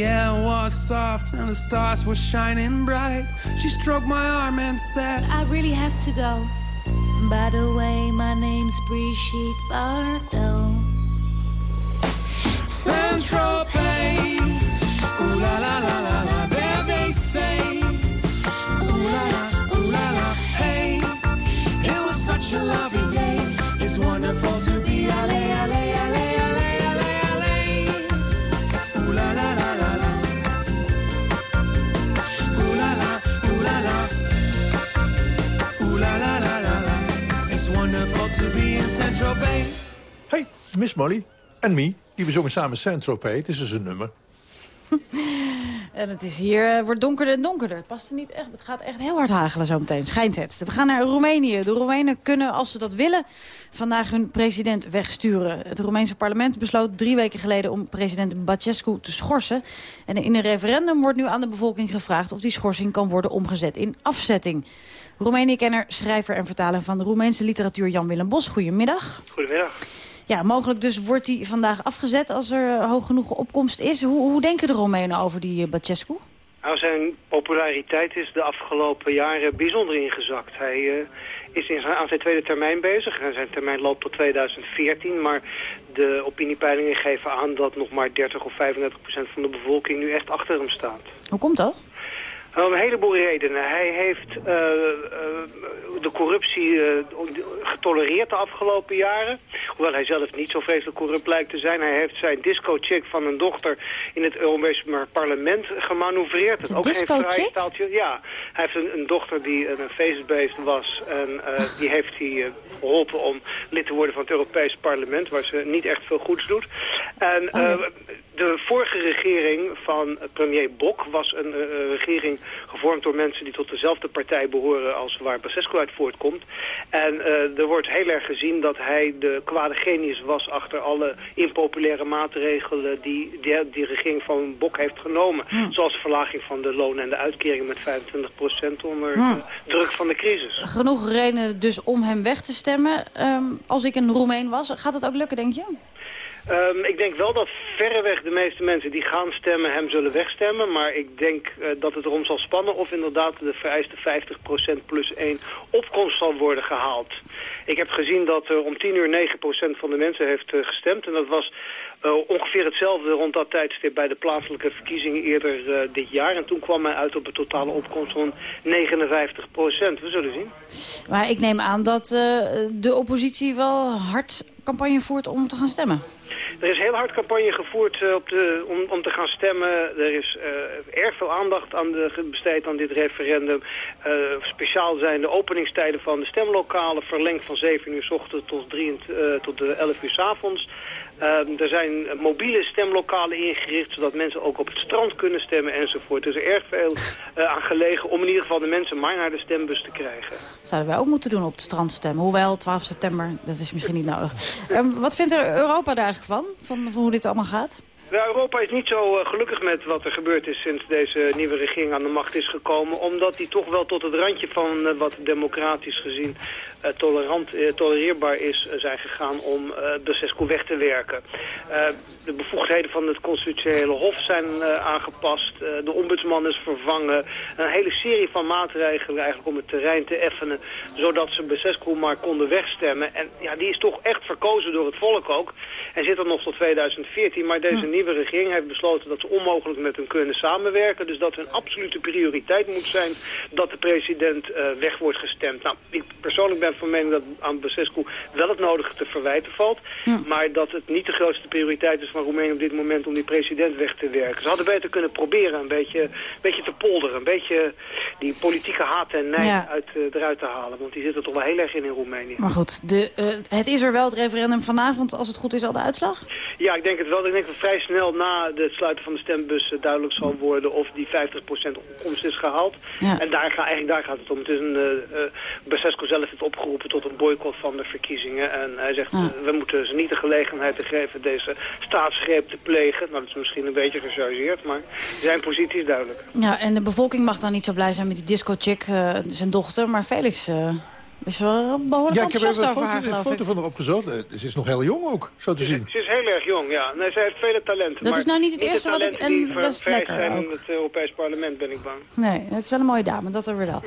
The air was soft and the stars were shining bright. She stroked my arm and said, I really have to go. By the way, my name's Brigitte Bardot. Central Bay. Ooh la la la la la, there they say. Ooh la la, ooh la la, hey. It was such a lovely day. It's wonderful to be ale Bay. Hey, Miss Molly en me, die we zongen samen Saint-Tropez. Het is dus een nummer. En het is hier, eh, wordt donkerder en donkerder. Het past er niet echt. Het gaat echt heel hard hagelen zometeen. Schijnt het. We gaan naar Roemenië. De Roemenen kunnen, als ze dat willen, vandaag hun president wegsturen. Het Roemeense parlement besloot drie weken geleden om president Bacescu te schorsen. En in een referendum wordt nu aan de bevolking gevraagd of die schorsing kan worden omgezet in afzetting. Roemenië-kenner, schrijver en vertaler van de Roemeense literatuur Jan-Willem Bos. Goedemiddag. Goedemiddag. Ja, mogelijk dus wordt hij vandaag afgezet als er eh, hoog genoeg opkomst is. Hoe, hoe denken de Roemenen over die uh, Bacescu? Nou, zijn populariteit is de afgelopen jaren bijzonder ingezakt. Hij uh, is in zijn, aan zijn tweede termijn bezig. En zijn termijn loopt tot 2014. Maar de opiniepeilingen geven aan dat nog maar 30 of 35 procent van de bevolking nu echt achter hem staat. Hoe komt dat? Om een heleboel redenen. Hij heeft uh, uh, de corruptie uh, getolereerd de afgelopen jaren. Hoewel hij zelf niet zo vreselijk corrupt lijkt te zijn. Hij heeft zijn disco-chick van een dochter in het Europese parlement gemanoeuvreerd. De ook geen. Ja, hij heeft een, een dochter die een feestbeest was. En die heeft hij geholpen om lid te worden van het Europese parlement. Waar ze niet echt veel goeds doet. En Oh, de vorige regering van premier Bok was een regering gevormd door mensen die tot dezelfde partij behoren als waar Basescu uit voortkomt. En uh, er wordt heel erg gezien dat hij de kwade genius was achter alle impopulaire maatregelen die die, die regering van Bok heeft genomen. Hm. Zoals de verlaging van de lonen en de uitkeringen met 25% onder Hm. de druk van de crisis. Genoeg redenen dus om hem weg te stemmen. Um, als ik een Roemeen was, gaat het ook lukken, denk je? Um, ik denk wel dat verreweg de meeste mensen die gaan stemmen hem zullen wegstemmen. Maar ik denk uh, dat het erom zal spannen of inderdaad de vereiste 50% plus 1 opkomst zal worden gehaald. Ik heb gezien dat er om 10 uur 9% van de mensen heeft uh, gestemd. En dat was uh, ongeveer hetzelfde rond dat tijdstip bij de plaatselijke verkiezingen eerder uh, dit jaar. En toen kwam hij uit op een totale opkomst van 59 procent. We zullen zien. Maar ik neem aan dat uh, de oppositie wel hard campagne voert om te gaan stemmen? Er is heel hard campagne gevoerd eh, op de, om, om te gaan stemmen. Er is eh, erg veel aandacht aan de, besteed aan dit referendum. Eh, speciaal zijn de openingstijden van de stemlokalen verlengd van 7 uur s ochtends tot, 3, eh, tot de 11 uur s avonds. Eh, er zijn mobiele stemlokalen ingericht, zodat mensen ook op het strand kunnen stemmen enzovoort. Er is erg veel eh, aan gelegen om in ieder geval de mensen maar naar de stembus te krijgen. Dat zouden wij ook moeten doen op het strand stemmen. Hoewel, 12 september, dat is misschien niet nodig. Ehm, wat vindt er Europa daar eigenlijk van? Van, van hoe dit allemaal gaat? Nou, Europa is niet zo eh, gelukkig met wat er gebeurd is sinds deze nieuwe regering aan de macht is gekomen. Omdat die toch wel tot het randje van eh, wat democratisch gezien tolerant, eh, tolereerbaar is eh, zijn gegaan om eh Basescu weg te werken. Eh, de bevoegdheden van het constitutionele hof zijn eh, aangepast. Eh, de ombudsman is vervangen. Een hele serie van maatregelen eigenlijk om het terrein te effenen. Zodat ze Basescu maar konden wegstemmen. En ja, die is toch echt verkozen door het volk ook. En zit er nog tot 2014. Maar deze nieuwe regering heeft besloten dat ze onmogelijk met hem kunnen samenwerken. Dus dat hun absolute prioriteit moet zijn dat de president eh, weg wordt gestemd. Nou, ik persoonlijk ben van mening dat aan Basescu wel het nodige te verwijten valt. Maar dat het niet de grootste prioriteit is van Roemenië op dit moment om die president weg te werken. Ze hadden beter kunnen proberen een beetje, een beetje te polderen. Een beetje die politieke haat en nijd Ja. uit, eh, eruit te halen. Want die zit er toch wel heel erg in in Roemenië. Maar goed, de, eh, het is er wel, het referendum vanavond. Als het goed is, al de uitslag? Ja, ik denk het wel. Ik denk dat vrij snel na het sluiten van de stembus eh, duidelijk zal worden of die 50% opkomst is gehaald. Ja. En daar, ga, eigenlijk daar gaat het om. Het is een, eh eh, Basescu zelf heeft opgeroepen tot een boycott van de verkiezingen. En hij zegt, Ja. eh, we moeten ze niet de gelegenheid te geven deze staatsgreep te plegen. Nou, dat is misschien een beetje gechargeerd, maar zijn positie is duidelijk. Ja, en de bevolking mag dan niet zo blij zijn met die disco-chick, eh, zijn dochter. Maar Felix eh, is wel behoorlijk Ja, ik heb even enthousiast een over haar, foto, een geloof foto ik. van haar opgezocht. Ze is nog heel jong ook, zo te zien. Ze is heel erg jong, ja. Nee, zij heeft vele talenten. Dat maar is nou niet het eerste wat ik- en best lekker zijn in het Europees parlement, ben ik bang. Nee, het is wel een mooie dame, dat er weer wel.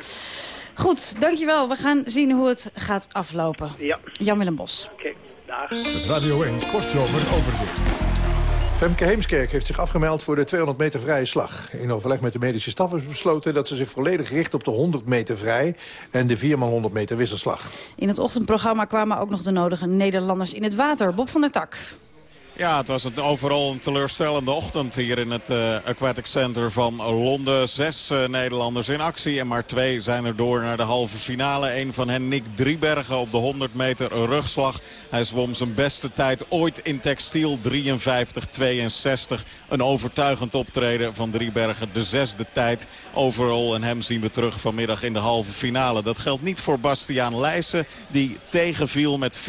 Goed, dankjewel. We gaan zien hoe het gaat aflopen. Ja. Jan-Willem Bos. Oké, dag. Het Radio 1 Sportzomer overzicht. Femke Heemskerk heeft zich afgemeld voor de 200 meter vrije slag. In overleg met de medische staf is besloten dat ze zich volledig richt op de 100 meter vrij... en de 4x100 meter wisselslag. In het ochtendprogramma kwamen ook nog de nodige Nederlanders in het water. Bob van der Tak. Ja, het was een, overal een teleurstellende ochtend hier in het eh, Aquatic Center van Londen. Zes eh, Nederlanders in actie en maar twee zijn er door naar de halve finale. Een van hen, Nick Driebergen, op de 100 meter rugslag. Hij zwom zijn beste tijd ooit in textiel, 53-62. Een overtuigend optreden van Driebergen, de zesde tijd overal. En hem zien we terug vanmiddag in de halve finale. Dat geldt niet voor Bastiaan Leijsen, die tegenviel met 54-88.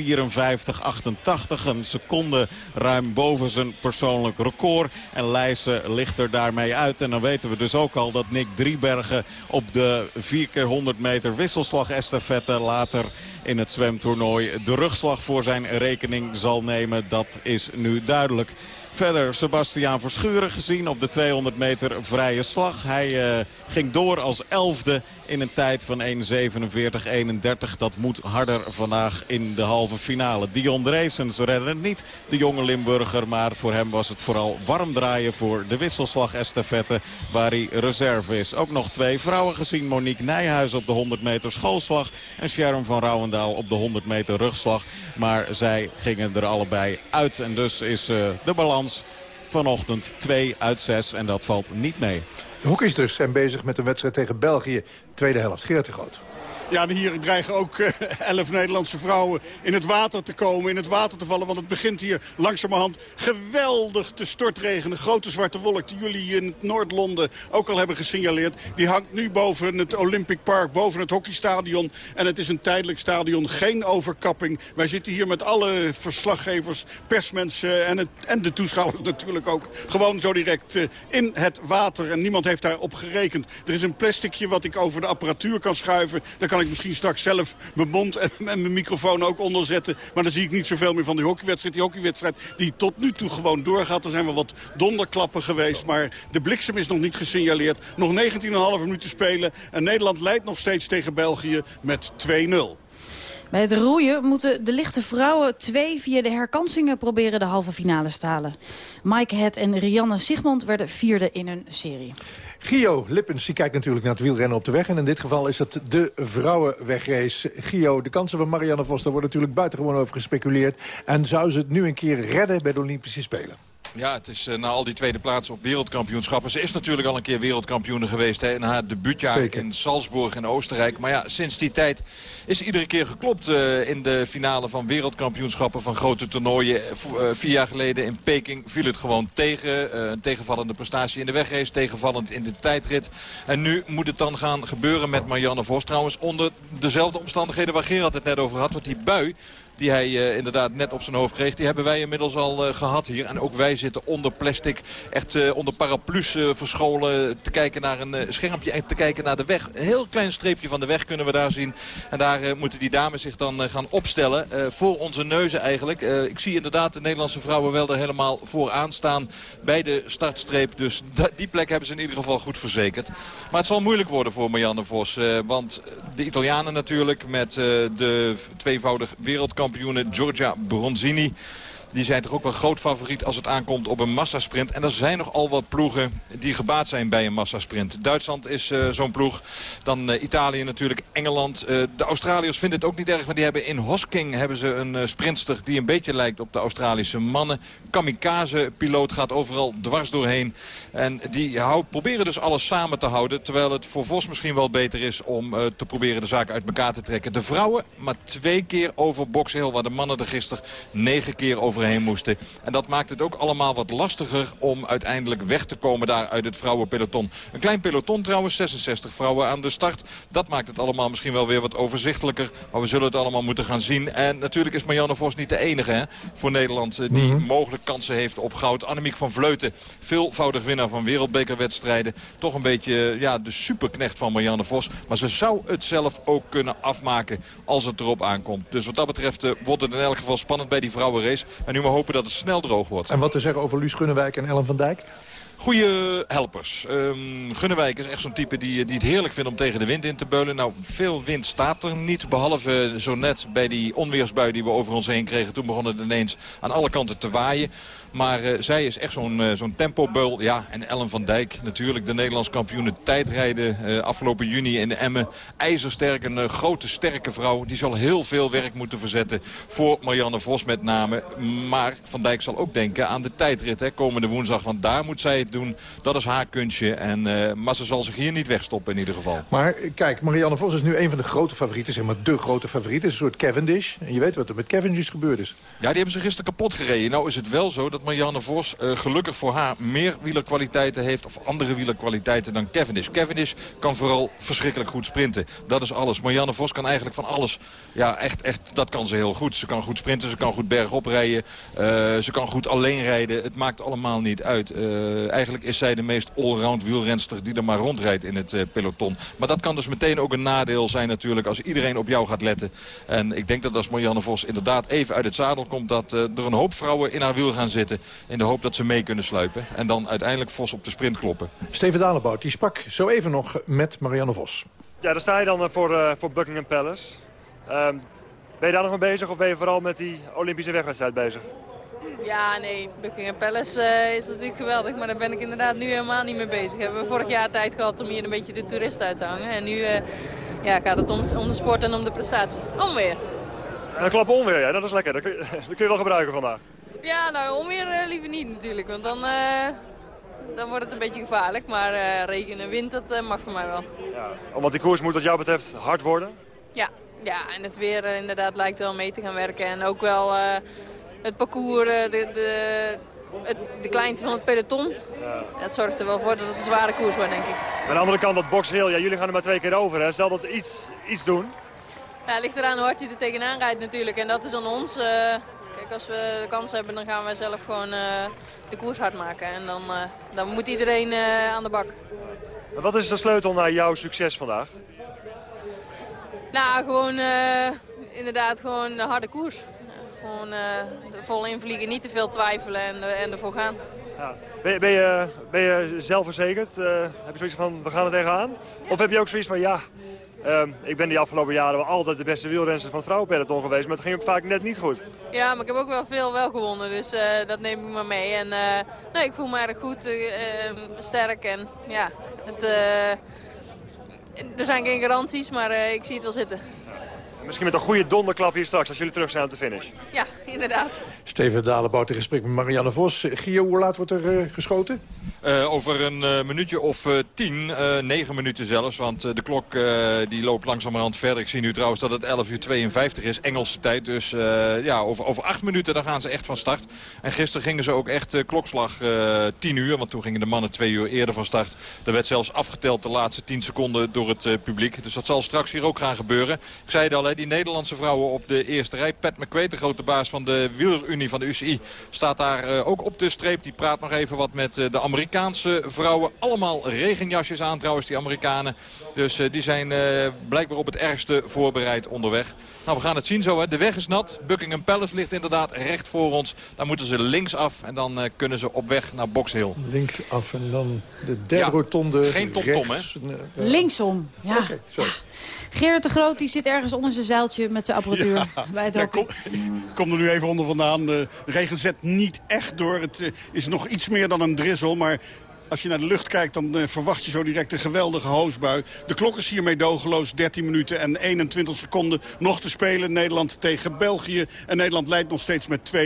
Een seconde ruim boven zijn persoonlijk record. En Leijsen ligt er daarmee uit. En dan weten we dus ook al dat Nick Driebergen op de 4 keer 100 meter wisselslag estafette later in het zwemtoernooi de rugslag voor zijn rekening zal nemen. Dat is nu duidelijk. Verder Sebastiaan Verschuren gezien op de 200 meter vrije slag. Hij eh, ging door als elfde in een tijd van 1.47.31. Dat moet harder vandaag in de halve finale. Dion Dreesens redden het niet, de jonge Limburger. Maar voor hem was het vooral warm draaien voor de wisselslag estafette waar hij reserve is. Ook nog twee vrouwen gezien. Monique Nijhuis op de 100 meter schoolslag. En Sharon van Rouwendaal op de 100 meter rugslag. Maar zij gingen er allebei uit. En dus is eh, de balans vanochtend 2 uit 6. En dat valt niet mee. De hockeysters zijn bezig met een wedstrijd tegen België. Tweede helft, Geert de Groot. Ja, hier dreigen ook eh, elf Nederlandse vrouwen in het water te komen, in het water te vallen. Want het begint hier langzamerhand geweldig te stortregenen. Grote zwarte wolk die jullie in Noord-Londen ook al hebben gesignaleerd. Die hangt nu boven het Olympic Park, boven het hockeystadion. En het is een tijdelijk stadion, geen overkapping. Wij zitten hier met alle verslaggevers, persmensen en, het, en de toeschouwers natuurlijk ook. Gewoon zo direct eh, in het water. En niemand heeft daarop gerekend. Er is een plasticje wat ik over de apparatuur kan schuiven. Daar kan misschien straks zelf mijn mond en, mijn microfoon ook onder zetten. Maar dan zie ik niet zoveel meer van die hockeywedstrijd. Die hockeywedstrijd die tot nu toe gewoon doorgaat. Er zijn wel wat donderklappen geweest. Maar de bliksem is nog niet gesignaleerd. Nog 19,5 minuten spelen. En Nederland leidt nog steeds tegen België met 2-0. Bij het roeien moeten de lichte vrouwen twee via de herkansingen proberen de halve finale te halen. Maaike Het en Rianne Sigmund werden vierde in hun serie. Gio Lippens die kijkt natuurlijk naar het wielrennen op de weg. En in dit geval is het de vrouwenwegrace. Gio, de kansen van Marianne Vos, daar wordt natuurlijk buitengewoon over gespeculeerd. En zou ze het nu een keer redden bij de Olympische Spelen? Ja, het is eh, na al die tweede plaatsen op wereldkampioenschappen. Ze is natuurlijk al een keer wereldkampioene geweest hè, in haar debuutjaar Zeker. in Salzburg in Oostenrijk. Maar ja, sinds die tijd is iedere keer geklopt eh, in de finale van wereldkampioenschappen van grote toernooien. Eh, vier jaar geleden in Peking viel het gewoon tegen. Een tegenvallende prestatie in de wegrace, tegenvallend in de tijdrit. En nu moet het dan gaan gebeuren met Marianne Vos. Trouwens onder dezelfde omstandigheden waar Gerard het net over had. Want die bui die hij eh, inderdaad net op zijn hoofd kreeg. Die hebben wij inmiddels al eh, gehad hier. En ook wij zitten onder plastic, echt eh, onder paraplu's verscholen... te kijken naar een schermpje en te kijken naar de weg. Een heel klein streepje van de weg kunnen we daar zien. En daar moeten die dames zich dan gaan opstellen. voor onze neuzen eigenlijk. Ik zie inderdaad de Nederlandse vrouwen wel er helemaal vooraan staan... bij de startstreep. Dus die plek hebben ze in ieder geval goed verzekerd. Maar het zal moeilijk worden voor Marianne Vos. want de Italianen natuurlijk met de tweevoudig wereldkampioene Giorgia Bronzini. Die zijn toch ook wel groot favoriet als het aankomt op een massasprint. En er zijn nogal wat ploegen die gebaat zijn bij een massasprint. Duitsland is eh, zo'n ploeg. Dan eh, Italië natuurlijk, Engeland. Eh, de Australiërs vinden het ook niet erg. Maar die hebben in Hosking hebben ze een sprintster die een beetje lijkt op de Australische mannen. Kamikaze-piloot gaat overal dwars doorheen. En die proberen dus alles samen te houden. Terwijl het voor Vos misschien wel beter is om te proberen de zaak uit elkaar te trekken. De vrouwen maar twee keer over Box Hill. Waar de mannen er gisteren negen keer overheen moesten. En dat maakt het ook allemaal wat lastiger om uiteindelijk weg te komen daar uit het vrouwenpeloton. Een klein peloton trouwens, 66 vrouwen aan de start. Dat maakt het allemaal misschien wel weer wat overzichtelijker. Maar we zullen het allemaal moeten gaan zien. En natuurlijk is Marianne Vos niet de enige hè, voor Nederland eh, die mogelijk kansen heeft op goud. Annemiek van Vleuten, veelvoudig winnaar van wereldbekerwedstrijden. Toch een beetje eh, ja, de superknecht van Marianne Vos. Maar ze zou het zelf ook kunnen afmaken als het erop aankomt. Dus wat dat betreft eh, wordt het in elk geval spannend bij die vrouwenrace. En nu maar hopen dat het snel droog wordt. En wat te zeggen over Luus Gunnewijk en Ellen van Dijk? Goede helpers. Ehm Gunnewijk is echt zo'n type die, die het heerlijk vindt om tegen de wind in te beulen. Nou, veel wind staat er niet. Behalve zo net bij die onweersbui die we over ons heen kregen. Toen begon het ineens aan alle kanten te waaien. Maar eh, zij is echt zo'n eh, zo'n tempobeul. Ja, en Ellen van Dijk natuurlijk. De Nederlands kampioene tijdrijden eh, afgelopen juni in de Emmen. IJzersterk, een grote sterke vrouw. Die zal heel veel werk moeten verzetten voor Marianne Vos met name. Maar Van Dijk zal ook denken aan de tijdrit hè, komende woensdag. Want daar moet zij het doen. Dat is haar kunstje. En, maar ze zal zich hier niet wegstoppen in ieder geval. Maar kijk, Marianne Vos is nu een van de grote favorieten. Zeg maar de grote favoriet. Het is een soort Cavendish. En je weet wat er met Cavendish gebeurd is. Ja, die hebben ze gisteren kapot gereden. Nou is het wel zo dat Marianne Vos eh, gelukkig voor haar meer wielerkwaliteiten heeft... of andere wielerkwaliteiten dan Cavendish. Cavendish kan vooral verschrikkelijk goed sprinten. Dat is alles. Marianne Vos kan eigenlijk van alles. Ja, echt, echt, dat kan ze heel goed. Ze kan goed sprinten, ze kan goed bergop rijden. eh, ze kan goed alleen rijden. Het maakt allemaal niet uit. Eh, eigenlijk is zij de meest allround wielrenster die er maar rondrijdt in het peloton. Maar dat kan dus meteen ook een nadeel zijn natuurlijk als iedereen op jou gaat letten. En ik denk dat als Marianne Vos inderdaad even uit het zadel komt... dat er een hoop vrouwen in haar wiel gaan zitten. In de hoop dat ze mee kunnen sluipen. En dan uiteindelijk Vos op de sprint kloppen. Steven Dalebout die sprak zo even nog met Marianne Vos. Ja, daar sta je dan eh, voor, eh, voor Buckingham Palace. Ehm, ben je daar nog mee bezig of ben je vooral met die Olympische wegwedstrijd bezig? Ja, nee, Buckingham Palace eh, is natuurlijk geweldig, maar daar ben ik inderdaad nu helemaal niet mee bezig. We hebben vorig jaar tijd gehad om hier een beetje de toeristen uit te hangen. En nu eh, ja, gaat het om, om de sport en om de prestatie. Onweer. En een klap onweer, ja, dat is lekker. Dat kun, je, dat kun je wel gebruiken vandaag. Ja, nou, onweer eh, liever niet natuurlijk, want dan, eh, dan wordt het een beetje gevaarlijk. Maar eh, regen en wind, dat mag voor mij wel. Want die koers moet wat jou betreft hard worden. Ja, ja en het weer inderdaad lijkt wel mee te gaan werken. En ook wel het parcours, de, de, het, de kleinte van het peloton. Dat zorgt er wel voor dat het een zware koers wordt, denk ik. Aan de andere kant, dat Box Hill, ja, jullie gaan er maar twee keer over. Hè. Stel dat iets, iets doen. Ja, het ligt eraan hoe hard hij er tegenaan rijdt natuurlijk. En dat is aan ons. Kijk, als we de kans hebben, dan gaan wij zelf gewoon eh, de koers hard maken. En dan, eh, dan moet iedereen eh, aan de bak. En Wat is de sleutel naar jouw succes vandaag? Nou, gewoon inderdaad gewoon een harde koers. Gewoon vol invliegen, niet te veel twijfelen en, en ervoor gaan. Ja. Ben, je, ben, je, ben je zelfverzekerd? Heb je zoiets van, we gaan er tegenaan? Of heb je ook zoiets van, ja, ehm, ik ben die afgelopen jaren wel altijd de beste wielrenster van het vrouwenpeloton geweest, maar het ging ook vaak net niet goed. Ja, maar ik heb ook wel veel wel gewonnen, dus eh, dat neem ik maar mee. En eh, nee, ik voel me erg goed, eh, eh, sterk en ja, Het, er zijn geen garanties, maar ik zie het wel zitten. Misschien met een goede donderklap hier straks als jullie terug zijn op de finish. Ja, inderdaad. Steven Dalenbout in gesprek met Marianne Vos. Gio, hoe laat wordt er eh, geschoten? Eh, over een eh, minuutje of eh, tien, eh, negen minuten zelfs. Want eh, de klok eh, die loopt langzamerhand verder. Ik zie nu trouwens dat het 11 uur 52 is, Engelse tijd. Dus eh, ja, over, over acht minuten dan gaan ze echt van start. En gisteren gingen ze ook echt klokslag eh 10 uur. Want toen gingen de mannen twee uur eerder van start. Er werd zelfs afgeteld de laatste 10 seconden door het eh, publiek. Dus dat zal straks hier ook gaan gebeuren. Ik zei het al, hè, die Nederlandse vrouwen op de eerste rij. Pat McQuaid, de grote baas van de wielerunie van de UCI, staat daar eh, ook op de streep. Die praat nog even wat met eh, de Amerikaanse vrouwen. Allemaal regenjasjes aan trouwens, die Amerikanen. Dus eh, die zijn eh, blijkbaar op het ergste voorbereid onderweg. Nou, we gaan het zien zo. Hè. De weg is nat. Buckingham Palace ligt inderdaad recht voor ons. Daar moeten ze links af en dan eh, kunnen ze op weg naar Box Hill. Links af en dan de derde Ja, rotonde geen tom-tom. Nee, ja. Linksom, ja. sorry. Gerrit de Groot die zit ergens onder zijn zeiltje met zijn apparatuur. Bij het Ja, hockey. kom, kom er nu even onder vandaan. De regen zet niet echt door. Het eh, is nog iets meer dan een drizzle, maar... Als je naar de lucht kijkt, dan eh, verwacht je zo direct een geweldige hoosbui. De klok is hiermee dogeloos. 13 minuten en 21 seconden nog te spelen. Nederland tegen België. En Nederland leidt nog steeds met 2-0.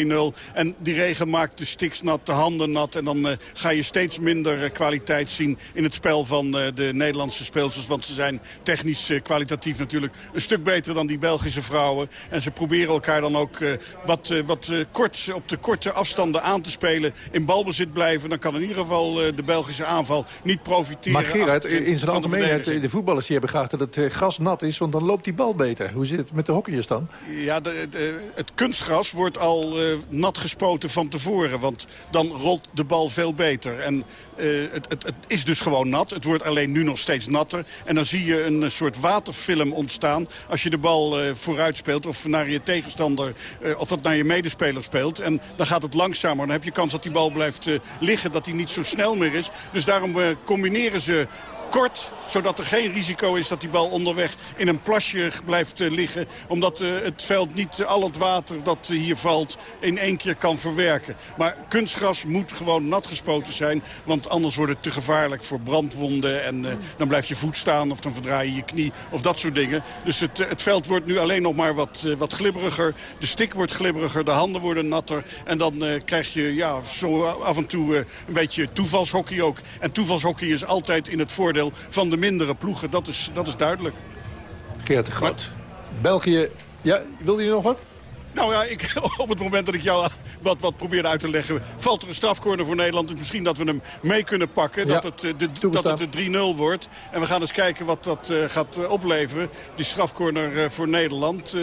En die regen maakt de stiks nat, de handen nat. En dan eh, ga je steeds minder eh, kwaliteit zien in het spel van de Nederlandse speelsters. Want ze zijn technisch kwalitatief natuurlijk een stuk beter dan die Belgische vrouwen. En ze proberen elkaar dan ook wat, wat kort, op de korte afstanden aan te spelen. In balbezit blijven. Dan kan in ieder geval de Belgische aanval niet profiteren. Maar Gerard, in zijn van de algemeenheid, verdediging. de voetballers die hebben graag dat het eh, gras nat is, want dan loopt die bal beter. Hoe zit het met de hockeyers dan? Ja, de, de- het kunstgras wordt al eh, nat gespoten van tevoren. Want dan rolt de bal veel beter. En eh, het, het, het is dus gewoon nat. Het wordt alleen nu nog steeds natter. En dan zie je een eh, soort waterfilm ontstaan. Als je de bal eh, vooruit speelt of naar je tegenstander... of dat naar je medespeler speelt. En dan gaat het langzamer. Dan heb je kans dat die bal blijft liggen. Dat die niet zo snel meer is. Dus daarom combineren ze kort, zodat er geen risico is dat die bal onderweg in een plasje blijft eh, liggen. Omdat eh, het veld niet al het water dat hier valt in één keer kan verwerken. Maar kunstgras moet gewoon nat gespoten zijn, want anders wordt het te gevaarlijk voor brandwonden. En eh, dan blijft je voet staan of dan verdraai je je knie of dat soort dingen. Dus het, het veld wordt nu alleen nog maar wat, wat glibberiger. De stik wordt glibberiger, de handen worden natter. En dan krijg je ja, zo af en toe een beetje toevalshockey ook. En toevalshockey is altijd in het voordeel van de mindere ploegen. Dat is, dat is duidelijk. Gerard de Groot. België, ja, wilde je nog wat? Nou ja, ik, op het moment dat ik jou wat, wat probeerde uit te leggen... valt er een strafcorner voor Nederland. Dus misschien dat we hem mee kunnen pakken. Ja, dat, het, eh, de, dat het de 3-0 wordt. En we gaan eens kijken wat dat eh, gaat opleveren. Die strafcorner eh, voor Nederland.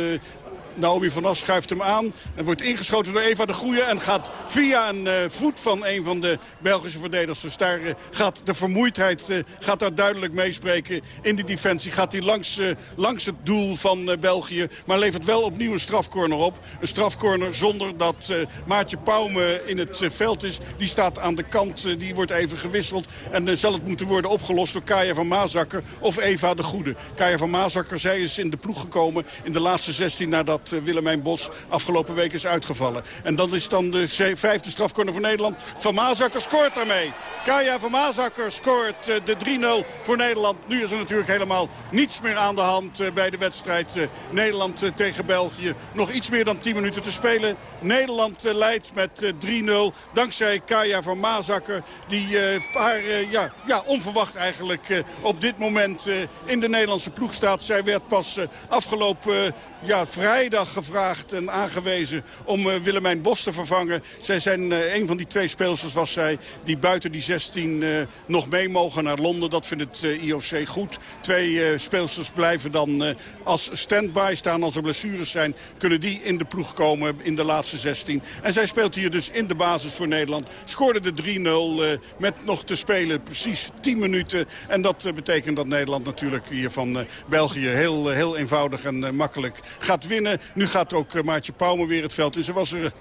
Naomi van As schuift hem aan. En wordt ingeschoten door Eva de Goeie. En gaat via een eh, voet van een van de Belgische verdedigers. Daar eh, gaat de vermoeidheid eh, gaat daar duidelijk meespreken in de defensie. Gaat hij langs, langs het doel van België. Maar levert wel opnieuw een strafcorner op. Een strafcorner zonder dat Maartje Pauwme in het veld is. Die staat aan de kant. die wordt even gewisseld. En zal het moeten worden opgelost door Kaya van Maasakker of Eva de Goede. Kaya van Maasakker, zij is in de ploeg gekomen in de laatste 16 nadat eh, Willemijn Bos afgelopen week is uitgevallen. En dat is dan de vijfde strafcorner voor Nederland. Van Maasakker scoort daarmee. Kaya van Maasakker scoort eh, de 3-0 voor Nederland. Nu is er natuurlijk helemaal niets meer aan de hand eh, bij de wedstrijd Nederland tegen België. Nog iets meer dan 10 minuten te spelen. Nederland leidt met eh, 3-0 dankzij Kaya van Maasakker. Die haar ja, ja, onverwacht eigenlijk op dit moment in de Nederlandse ploeg staat. Zij werd pas afgelopen ja, vrijdag gevraagd en aangewezen om eh, Willemijn Bos te vervangen. Zij zijn eh, een van die twee speelsters was zij die buiten die 16 eh, nog mee mogen naar Londen. Dat vindt het IOC goed. Twee speelsters blijven dan als stand-by staan als er blessures zijn. Kunnen die in de ploeg komen in de laatste 16. En zij speelt hier dus in de basis voor Nederland. Scoorde de 3-0 eh, met nog te spelen precies 10 minuten. En dat betekent dat Nederland natuurlijk hier van België heel, heel eenvoudig en makkelijk gaat winnen. Nu gaat ook eh, Maartje Pauwme weer het veld in. Ze was er...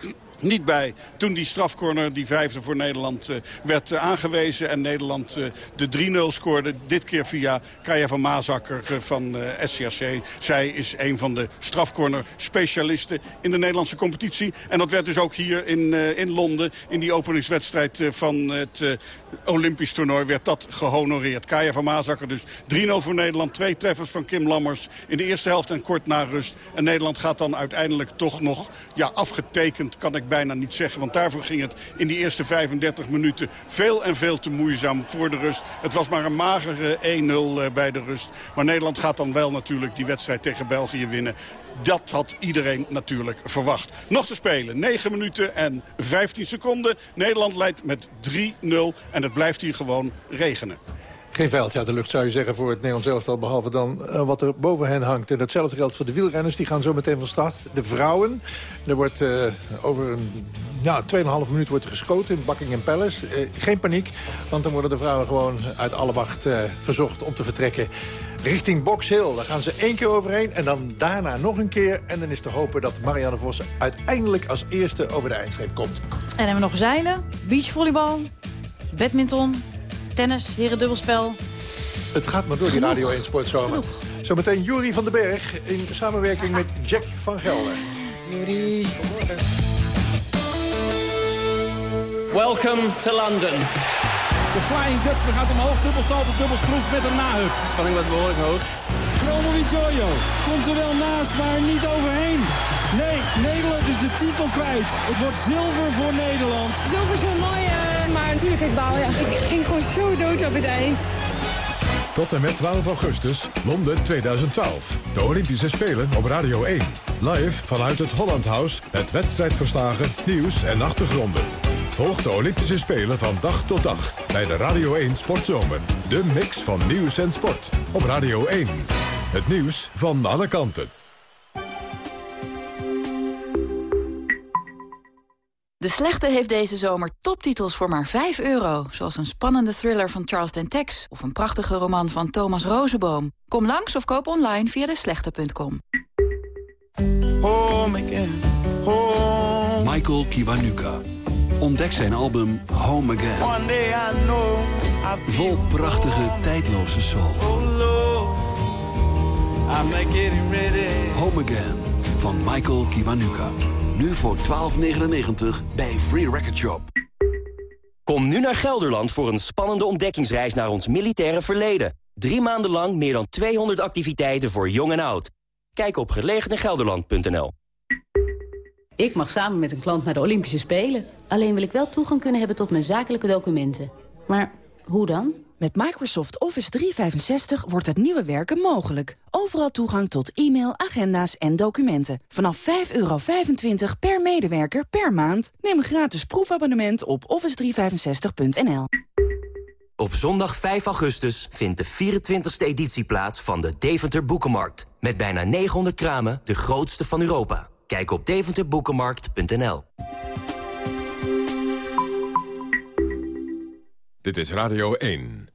eh, niet bij toen die strafcorner, die vijfde voor Nederland, uh, werd uh, aangewezen. En Nederland uh, de 3-0 scoorde. Dit keer via Kaya van Maasakker van SCRC. Zij is een van de strafcorner specialisten in de Nederlandse competitie. En dat werd dus ook hier in, in Londen, in die openingswedstrijd van het Olympisch toernooi, werd dat gehonoreerd. Kaya van Maasakker dus 3-0 voor Nederland. Twee treffers van Kim Lammers in de eerste helft en kort na rust. En Nederland gaat dan uiteindelijk toch nog ja, afgetekend, kan ik bijna niet zeggen. Want daarvoor ging het in die eerste 35 minuten veel en veel te moeizaam voor de rust. Het was maar een magere 1-0 bij de rust. Maar Nederland gaat dan wel natuurlijk die wedstrijd tegen België winnen. Dat had iedereen natuurlijk verwacht. Nog te spelen. 9 minuten en 15 seconden. Nederland leidt met 3-0. En het blijft hier gewoon regenen. Geen veld, ja, de lucht zou je zeggen voor het Nederlands elftal... behalve dan uh, wat er boven hen hangt. En datzelfde geldt voor de wielrenners, die gaan zo meteen van start. De vrouwen, er wordt uh, over een ja, 2,5 minuut wordt er geschoten in Buckingham Palace. Uh, geen paniek, want dan worden de vrouwen gewoon uit alle macht verzocht om te vertrekken. Richting Box Hill, daar gaan ze één keer overheen en dan daarna nog een keer. En dan is te hopen dat Marianne Vos uiteindelijk als eerste over de eindstreep komt. En hebben we nog zeilen, beachvolleybal, badminton, tennis, herendubbelspel. Het gaat maar door die Radio 1 Sportzomer. Zometeen Jury van den Berg in samenwerking met Jack van Gelder. Jury. Welcome to London. De Flying Dutchman gaat omhoog, dubbelstalte, dubbelstroef met een nahut. De spanning was behoorlijk hoog. Jojo komt er wel naast, maar niet overheen. Nee, Nederland is de titel kwijt. Het wordt zilver voor Nederland. Zilver is heel mooi, uh, maar natuurlijk, ik baal. Ja. Ik ging gewoon zo dood op het eind. Tot en met 12 augustus, Londen 2012. De Olympische Spelen op Radio 1. Live vanuit het Holland House met wedstrijdverslagen, nieuws en achtergronden. Volg de Olympische Spelen van dag tot dag bij de Radio 1 Sportzomer. De mix van nieuws en sport op Radio 1. Het nieuws van alle kanten. De Slechte heeft deze zomer toptitels voor maar 5 euro. Zoals een spannende thriller van Charles Dentex... of een prachtige roman van Thomas Rozenboom. Kom langs of koop online via deslechte.com. Home again, home. Michael Kiwanuka. Ontdek zijn album Home Again. Vol prachtige, tijdloze soul. Home Again van Michael Kiwanuka. Nu voor 12,99 bij Free Record Shop. Kom nu naar Gelderland voor een spannende ontdekkingsreis naar ons militaire verleden. Drie maanden lang meer dan 200 activiteiten voor jong en oud. Kijk op gelegenegelderland.nl. Ik mag samen met een klant naar de Olympische Spelen. Alleen wil ik wel toegang kunnen hebben tot mijn zakelijke documenten. Maar hoe dan? Met Microsoft Office 365 wordt het nieuwe werken mogelijk. Overal toegang tot e-mail, agenda's en documenten. Vanaf 5,25 per medewerker per maand. Neem een gratis proefabonnement op office365.nl. Op zondag 5 augustus vindt de 24e editie plaats van de Deventer Boekenmarkt. Met bijna 900 kramen, de grootste van Europa. Kijk op deventerboekenmarkt.nl. Dit is Radio 1.